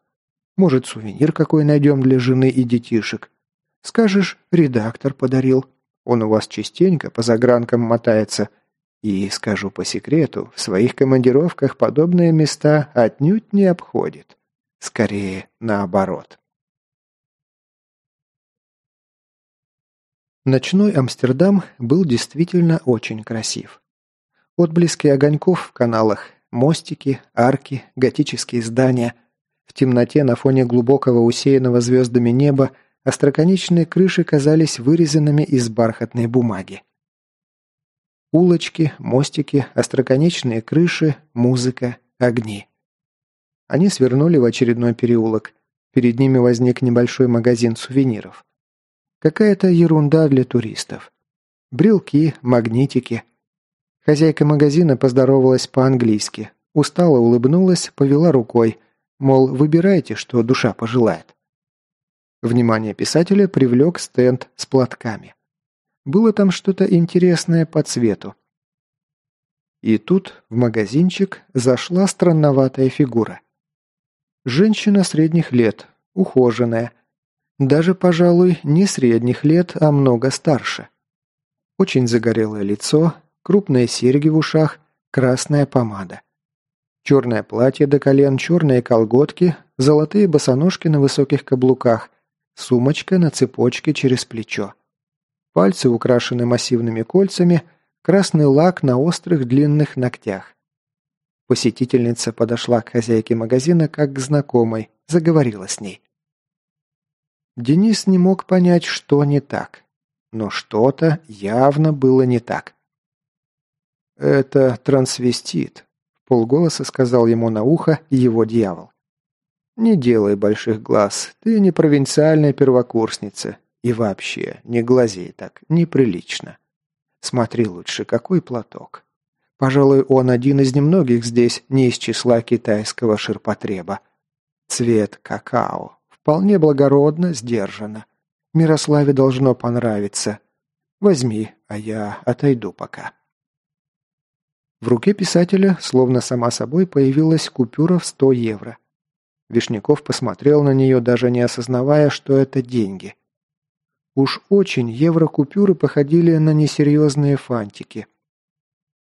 Может, сувенир какой найдем для жены и детишек. Скажешь, редактор подарил. Он у вас частенько по загранкам мотается. И, скажу по секрету, в своих командировках подобные места отнюдь не обходит. Скорее, наоборот. Ночной Амстердам был действительно очень красив. Отблески огоньков в каналах, мостики, арки, готические здания. В темноте на фоне глубокого усеянного звездами неба остроконечные крыши казались вырезанными из бархатной бумаги. Улочки, мостики, остроконечные крыши, музыка, огни. Они свернули в очередной переулок. Перед ними возник небольшой магазин сувениров. Какая-то ерунда для туристов. Брелки, магнитики. Хозяйка магазина поздоровалась по-английски. Устало улыбнулась, повела рукой. Мол, выбирайте, что душа пожелает. Внимание писателя привлек стенд с платками. Было там что-то интересное по цвету. И тут в магазинчик зашла странноватая фигура. Женщина средних лет, ухоженная. Даже, пожалуй, не средних лет, а много старше. Очень загорелое лицо, крупные серьги в ушах, красная помада. Черное платье до колен, черные колготки, золотые босоножки на высоких каблуках, сумочка на цепочке через плечо. Пальцы украшены массивными кольцами, красный лак на острых длинных ногтях. Посетительница подошла к хозяйке магазина как к знакомой, заговорила с ней. Денис не мог понять, что не так. Но что-то явно было не так. «Это трансвестит», – полголоса сказал ему на ухо его дьявол. «Не делай больших глаз, ты не провинциальная первокурсница, и вообще, не глазей так, неприлично. Смотри лучше, какой платок. Пожалуй, он один из немногих здесь, не из числа китайского ширпотреба. Цвет какао. Вполне благородно, сдержанно. Мирославе должно понравиться. Возьми, а я отойду пока. В руке писателя, словно сама собой, появилась купюра в 100 евро. Вишняков посмотрел на нее, даже не осознавая, что это деньги. Уж очень еврокупюры походили на несерьезные фантики.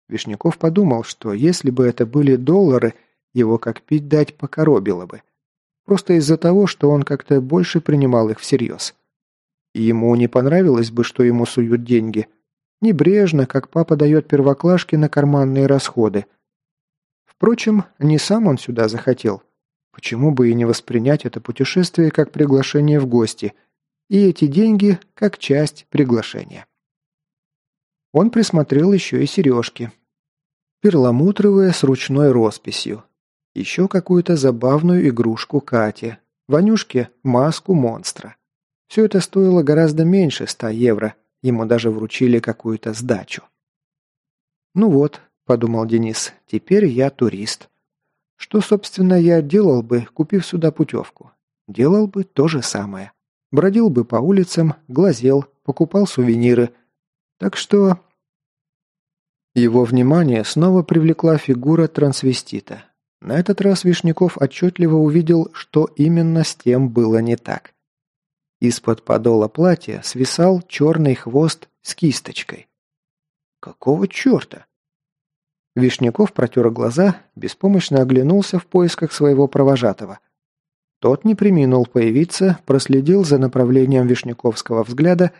Вишняков подумал, что если бы это были доллары, его как пить дать покоробило бы. Просто из-за того, что он как-то больше принимал их всерьез. И ему не понравилось бы, что ему суют деньги. Небрежно, как папа дает первоклашки на карманные расходы. Впрочем, не сам он сюда захотел. Почему бы и не воспринять это путешествие как приглашение в гости – и эти деньги как часть приглашения. Он присмотрел еще и сережки. Перламутровые с ручной росписью. Еще какую-то забавную игрушку Кате. Ванюшке маску монстра. Все это стоило гораздо меньше 100 евро. Ему даже вручили какую-то сдачу. «Ну вот», – подумал Денис, – «теперь я турист. Что, собственно, я делал бы, купив сюда путевку? Делал бы то же самое. Бродил бы по улицам, глазел, покупал сувениры. Так что... Его внимание снова привлекла фигура трансвестита. На этот раз Вишняков отчетливо увидел, что именно с тем было не так. Из-под подола платья свисал черный хвост с кисточкой. Какого черта? Вишняков протер глаза, беспомощно оглянулся в поисках своего провожатого – тот не приминул появиться, проследил за направлением Вишняковского взгляда,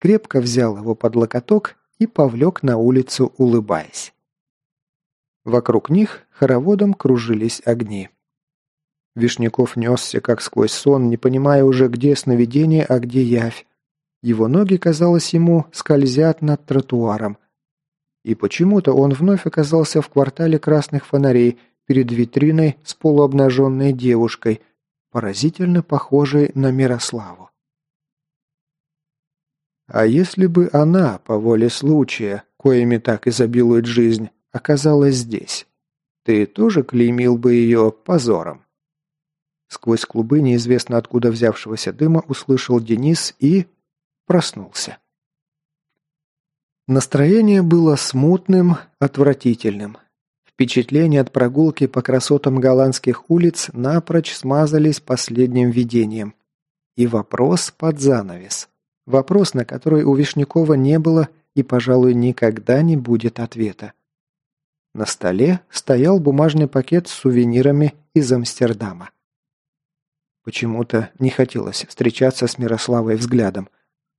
крепко взял его под локоток и повлек на улицу, улыбаясь. Вокруг них хороводом кружились огни. Вишняков несся, как сквозь сон, не понимая уже, где сновидение, а где явь. Его ноги, казалось ему, скользят над тротуаром. И почему-то он вновь оказался в квартале красных фонарей перед витриной с полуобнаженной девушкой – поразительно похожей на Мирославу. А если бы она, по воле случая, коими так изобилует жизнь, оказалась здесь, ты тоже клеймил бы ее позором? Сквозь клубы неизвестно откуда взявшегося дыма услышал Денис и... проснулся. Настроение было смутным, отвратительным. Впечатления от прогулки по красотам голландских улиц напрочь смазались последним видением. И вопрос под занавес. Вопрос, на который у Вишнякова не было и, пожалуй, никогда не будет ответа. На столе стоял бумажный пакет с сувенирами из Амстердама. Почему-то не хотелось встречаться с Мирославой взглядом.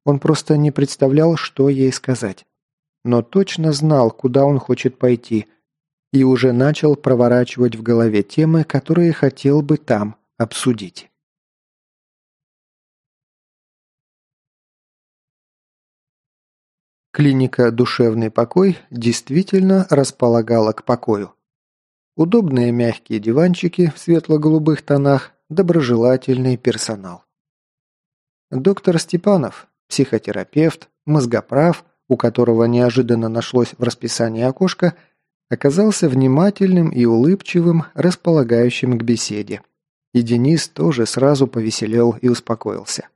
Он просто не представлял, что ей сказать. Но точно знал, куда он хочет пойти, и уже начал проворачивать в голове темы, которые хотел бы там обсудить. Клиника «Душевный покой» действительно располагала к покою. Удобные мягкие диванчики в светло-голубых тонах, доброжелательный персонал. Доктор Степанов, психотерапевт, мозгоправ, у которого неожиданно нашлось в расписании окошко, оказался внимательным и улыбчивым, располагающим к беседе. И Денис тоже сразу повеселел и успокоился.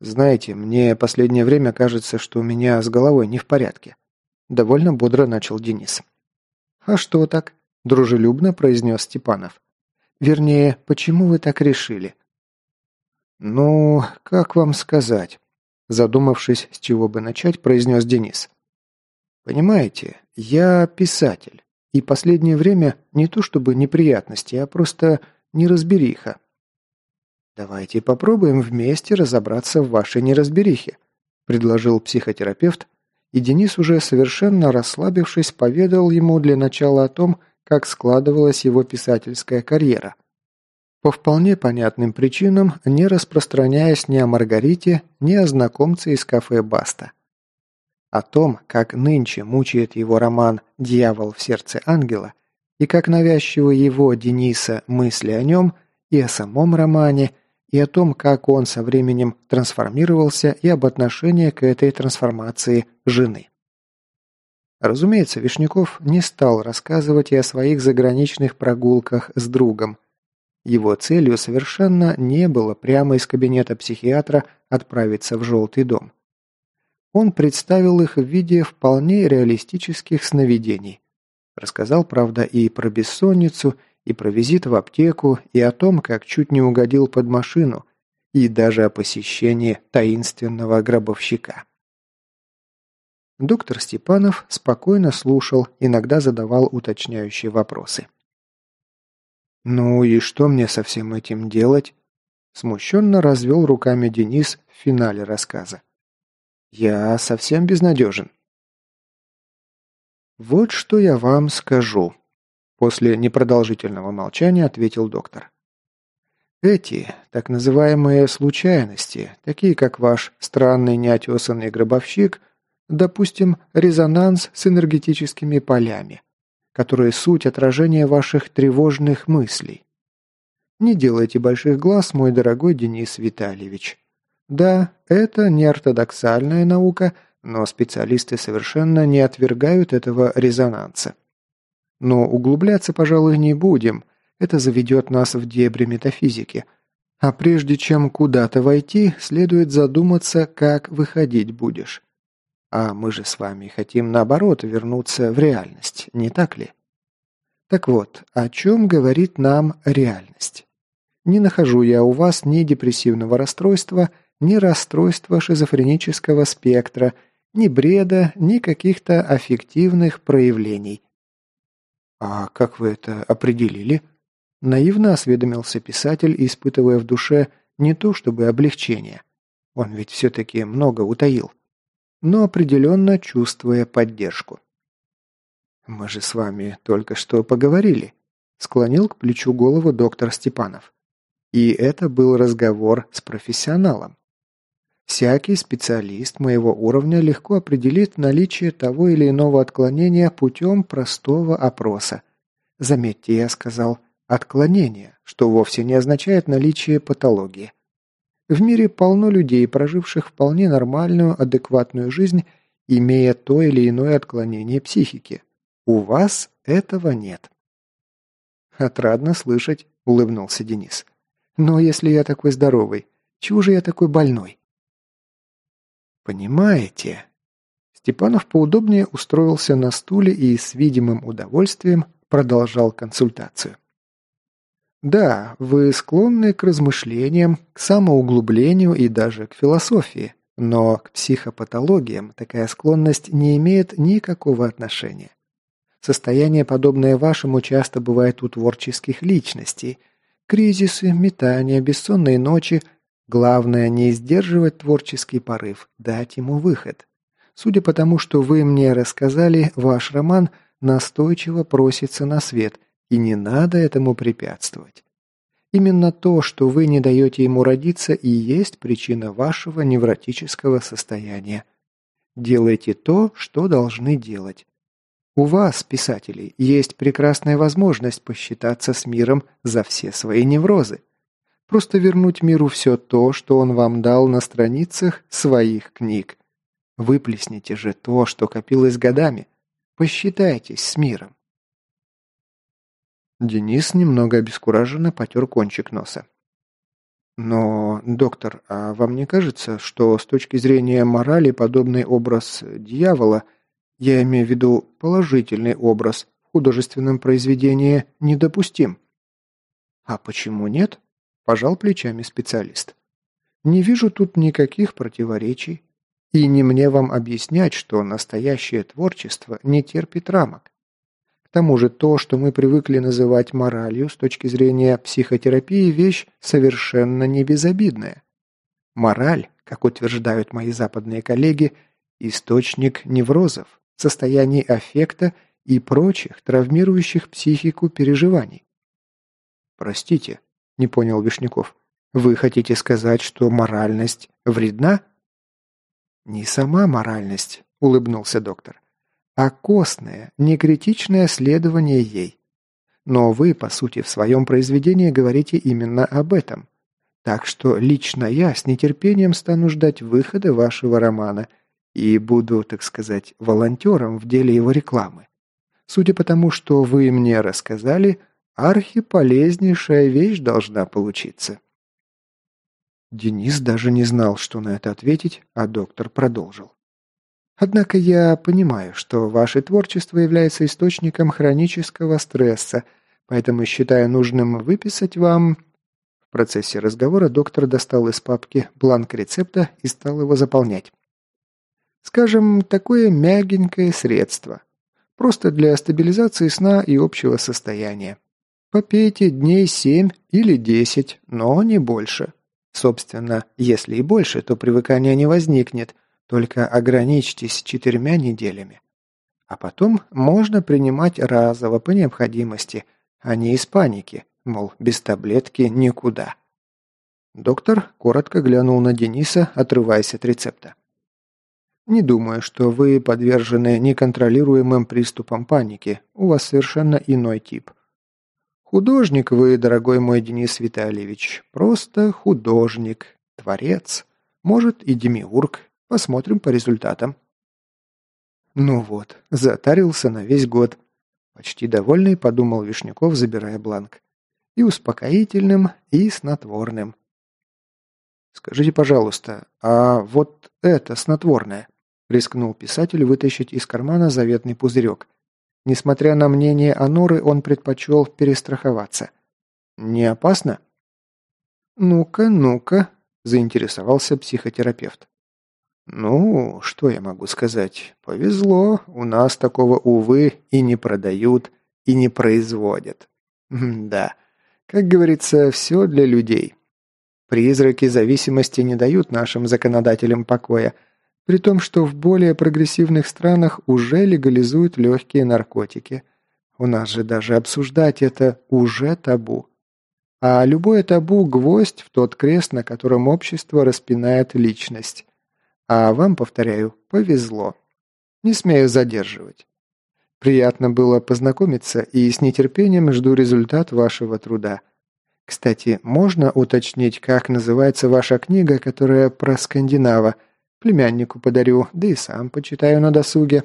«Знаете, мне последнее время кажется, что у меня с головой не в порядке», – довольно бодро начал Денис. «А что так?» – дружелюбно произнес Степанов. «Вернее, почему вы так решили?» «Ну, как вам сказать?» Задумавшись, с чего бы начать, произнес Денис. «Понимаете, я писатель, и последнее время не то чтобы неприятности, а просто неразбериха. «Давайте попробуем вместе разобраться в вашей неразберихе», – предложил психотерапевт, и Денис, уже совершенно расслабившись, поведал ему для начала о том, как складывалась его писательская карьера. По вполне понятным причинам, не распространяясь ни о Маргарите, ни о знакомце из кафе «Баста». О том, как нынче мучает его роман «Дьявол в сердце ангела» и как навязчивы его, Дениса, мысли о нем, и о самом романе – и о том, как он со временем трансформировался и об отношении к этой трансформации жены. Разумеется, Вишняков не стал рассказывать и о своих заграничных прогулках с другом. Его целью совершенно не было прямо из кабинета психиатра отправиться в «желтый дом». Он представил их в виде вполне реалистических сновидений. Рассказал, правда, и про бессонницу, и про визит в аптеку, и о том, как чуть не угодил под машину, и даже о посещении таинственного гробовщика. Доктор Степанов спокойно слушал, иногда задавал уточняющие вопросы. «Ну и что мне со всем этим делать?» Смущенно развел руками Денис в финале рассказа. «Я совсем безнадежен». «Вот что я вам скажу», После непродолжительного молчания ответил доктор. Эти, так называемые случайности, такие как ваш странный неотесанный гробовщик, допустим, резонанс с энергетическими полями, которые суть отражения ваших тревожных мыслей. Не делайте больших глаз, мой дорогой Денис Витальевич. Да, это не ортодоксальная наука, но специалисты совершенно не отвергают этого резонанса. Но углубляться, пожалуй, не будем. Это заведет нас в дебри метафизики. А прежде чем куда-то войти, следует задуматься, как выходить будешь. А мы же с вами хотим, наоборот, вернуться в реальность, не так ли? Так вот, о чем говорит нам реальность? Не нахожу я у вас ни депрессивного расстройства, ни расстройства шизофренического спектра, ни бреда, ни каких-то аффективных проявлений. «А как вы это определили?» Наивно осведомился писатель, испытывая в душе не то чтобы облегчение. Он ведь все-таки много утаил. Но определенно чувствуя поддержку. «Мы же с вами только что поговорили», – склонил к плечу голову доктор Степанов. И это был разговор с профессионалом. Всякий специалист моего уровня легко определит наличие того или иного отклонения путем простого опроса. Заметьте, я сказал «отклонение», что вовсе не означает наличие патологии. В мире полно людей, проживших вполне нормальную, адекватную жизнь, имея то или иное отклонение психики. У вас этого нет. «Отрадно слышать», — улыбнулся Денис. «Но если я такой здоровый, чего же я такой больной?» «Понимаете?» Степанов поудобнее устроился на стуле и с видимым удовольствием продолжал консультацию. «Да, вы склонны к размышлениям, к самоуглублению и даже к философии. Но к психопатологиям такая склонность не имеет никакого отношения. Состояние, подобное вашему, часто бывает у творческих личностей. Кризисы, метания, бессонные ночи. Главное не сдерживать творческий порыв, дать ему выход. Судя по тому, что вы мне рассказали, ваш роман настойчиво просится на свет, и не надо этому препятствовать. Именно то, что вы не даете ему родиться, и есть причина вашего невротического состояния. Делайте то, что должны делать. У вас, писателей, есть прекрасная возможность посчитаться с миром за все свои неврозы. Просто вернуть миру все то, что он вам дал на страницах своих книг. Выплесните же то, что копилось годами. Посчитайтесь с миром. Денис немного обескураженно потер кончик носа. «Но, доктор, а вам не кажется, что с точки зрения морали подобный образ дьявола, я имею в виду положительный образ, в художественном произведении недопустим?» «А почему нет?» – пожал плечами специалист. «Не вижу тут никаких противоречий. И не мне вам объяснять, что настоящее творчество не терпит рамок тому же то, что мы привыкли называть моралью с точки зрения психотерапии, вещь совершенно не безобидная. Мораль, как утверждают мои западные коллеги, источник неврозов, состояний аффекта и прочих травмирующих психику переживаний. «Простите», – не понял Вишняков, – «вы хотите сказать, что моральность вредна?» «Не сама моральность», – улыбнулся доктор а костное, некритичное следование ей. Но вы, по сути, в своем произведении говорите именно об этом. Так что лично я с нетерпением стану ждать выхода вашего романа и буду, так сказать, волонтером в деле его рекламы. Судя по тому, что вы мне рассказали, архиполезнейшая вещь должна получиться. Денис даже не знал, что на это ответить, а доктор продолжил. Однако я понимаю, что ваше творчество является источником хронического стресса, поэтому считаю нужным выписать вам...» В процессе разговора доктор достал из папки бланк рецепта и стал его заполнять. «Скажем, такое мягенькое средство. Просто для стабилизации сна и общего состояния. Попейте дней семь или десять, но не больше. Собственно, если и больше, то привыкания не возникнет, только ограничьтесь четырьмя неделями. А потом можно принимать разово по необходимости, а не из паники, мол, без таблетки никуда. Доктор коротко глянул на Дениса, отрываясь от рецепта. «Не думаю, что вы подвержены неконтролируемым приступам паники. У вас совершенно иной тип. Художник вы, дорогой мой Денис Витальевич, просто художник, творец, может и демиург, Посмотрим по результатам. Ну вот, затарился на весь год. Почти довольный, подумал Вишняков, забирая бланк. И успокоительным, и снотворным. «Скажите, пожалуйста, а вот это снотворное?» Рискнул писатель вытащить из кармана заветный пузырек. Несмотря на мнение Аноры, он предпочел перестраховаться. «Не опасно?» «Ну-ка, ну-ка», – заинтересовался психотерапевт. «Ну, что я могу сказать? Повезло, у нас такого, увы, и не продают, и не производят. да, как говорится, все для людей. Призраки зависимости не дают нашим законодателям покоя, при том, что в более прогрессивных странах уже легализуют легкие наркотики. У нас же даже обсуждать это уже табу. А любое табу – гвоздь в тот крест, на котором общество распинает личность. А вам, повторяю, повезло. Не смею задерживать. Приятно было познакомиться и с нетерпением жду результат вашего труда. Кстати, можно уточнить, как называется ваша книга, которая про Скандинава? Племяннику подарю, да и сам почитаю на досуге.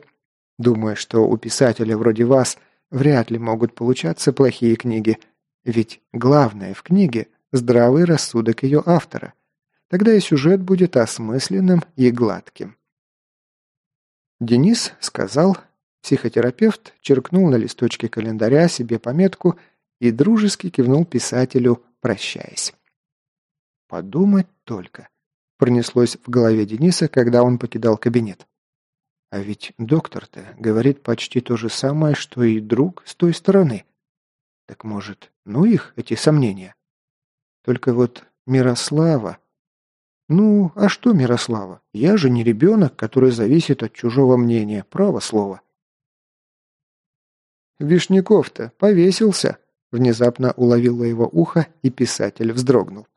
Думаю, что у писателя вроде вас вряд ли могут получаться плохие книги. Ведь главное в книге – здравый рассудок ее автора. Тогда и сюжет будет осмысленным и гладким. Денис сказал, психотерапевт черкнул на листочке календаря себе пометку и дружески кивнул писателю, прощаясь. Подумать только. Пронеслось в голове Дениса, когда он покидал кабинет. А ведь доктор-то говорит почти то же самое, что и друг с той стороны. Так может, ну их, эти сомнения? Только вот Мирослава... Ну, а что Мирослава? Я же не ребенок, который зависит от чужого мнения, право слово. Вишняков-то повесился, внезапно уловило его ухо, и писатель вздрогнул.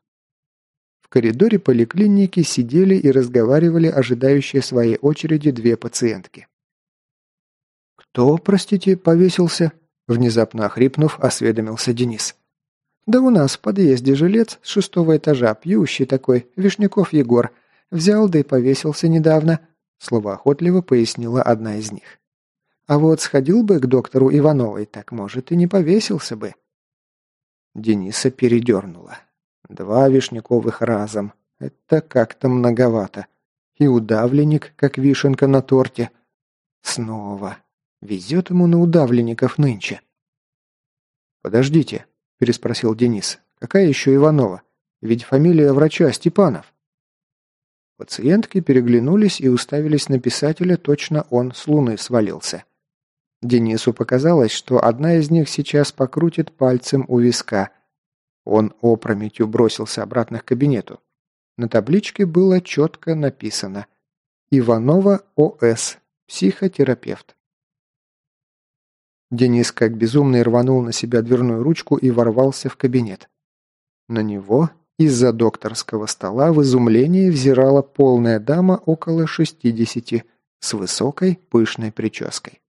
В коридоре поликлиники сидели и разговаривали ожидающие своей очереди две пациентки. «Кто, простите, повесился?» Внезапно охрипнув, осведомился Денис. Да у нас в подъезде жилец с шестого этажа, пьющий такой, Вишняков Егор. Взял да и повесился недавно», – словоохотливо пояснила одна из них. «А вот сходил бы к доктору Ивановой, так, может, и не повесился бы». Дениса передернула. Два Вишняковых разом. Это как-то многовато. И удавленник, как вишенка на торте. Снова. Везет ему на удавленников нынче. «Подождите», переспросил Денис. «Какая еще Иванова? Ведь фамилия врача Степанов». Пациентки переглянулись и уставились на писателя, точно он с луны свалился. Денису показалось, что одна из них сейчас покрутит пальцем у виска. Он опрометью бросился обратно к кабинету. На табличке было четко написано «Иванова О.С. Психотерапевт». Денис как безумный рванул на себя дверную ручку и ворвался в кабинет. На него из-за докторского стола в изумлении взирала полная дама около шестидесяти с высокой пышной прической.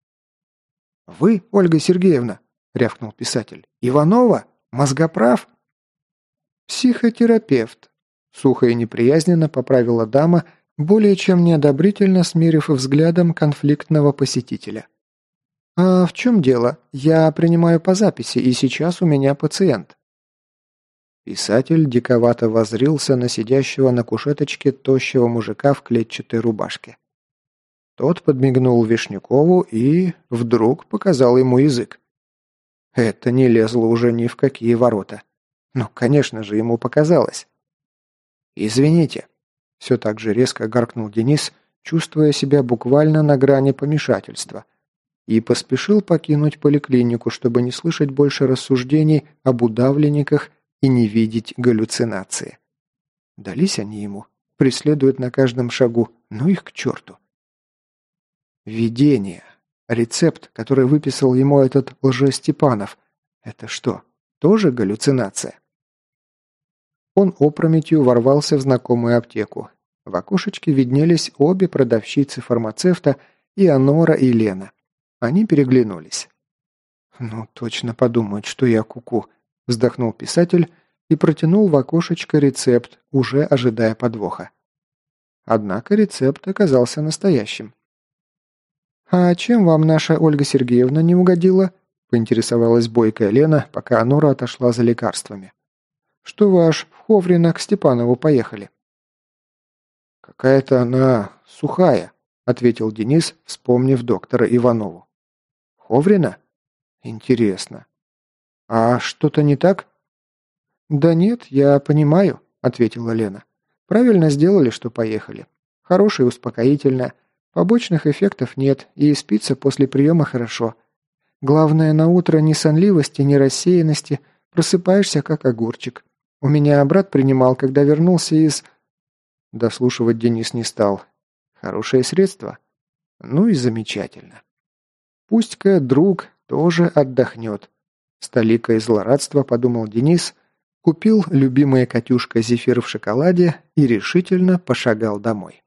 «Вы, Ольга Сергеевна?» – рявкнул писатель. «Иванова? Мозгоправ?» «Психотерапевт», – сухо и неприязненно поправила дама, более чем неодобрительно смирив взглядом конфликтного посетителя. «А в чем дело? Я принимаю по записи, и сейчас у меня пациент». Писатель диковато возрился на сидящего на кушеточке тощего мужика в клетчатой рубашке. Тот подмигнул Вишнякову и вдруг показал ему язык. Это не лезло уже ни в какие ворота. Ну, конечно же, ему показалось. «Извините», — все так же резко гаркнул Денис, чувствуя себя буквально на грани помешательства — и поспешил покинуть поликлинику, чтобы не слышать больше рассуждений об удавленниках и не видеть галлюцинации. Дались они ему, преследуют на каждом шагу, ну их к черту. Видение. Рецепт, который выписал ему этот лже-Степанов. Это что, тоже галлюцинация? Он опрометью ворвался в знакомую аптеку. В окошечке виднелись обе продавщицы фармацевта и Анора и Лена. Они переглянулись. «Ну, точно подумают, что я куку», -ку», – вздохнул писатель и протянул в окошечко рецепт, уже ожидая подвоха. Однако рецепт оказался настоящим. «А чем вам наша Ольга Сергеевна не угодила?» – поинтересовалась бойкая Лена, пока Анора отошла за лекарствами. «Что вы аж в Ховрино к Степанову поехали?» «Какая-то она сухая», – ответил Денис, вспомнив доктора Иванову. Ховрина? Интересно. А что-то не так? Да нет, я понимаю, ответила Лена. Правильно сделали, что поехали. Хорошее успокоительное. Побочных эффектов нет, и спится после приема хорошо. Главное, на утро ни сонливости, ни рассеянности, просыпаешься как огурчик. У меня брат принимал, когда вернулся из... Дослушивать Денис не стал. Хорошее средство? Ну и замечательно. Пусть-ка друг тоже отдохнет. С толикой злорадства подумал Денис, купил любимая Катюшка зефир в шоколаде и решительно пошагал домой.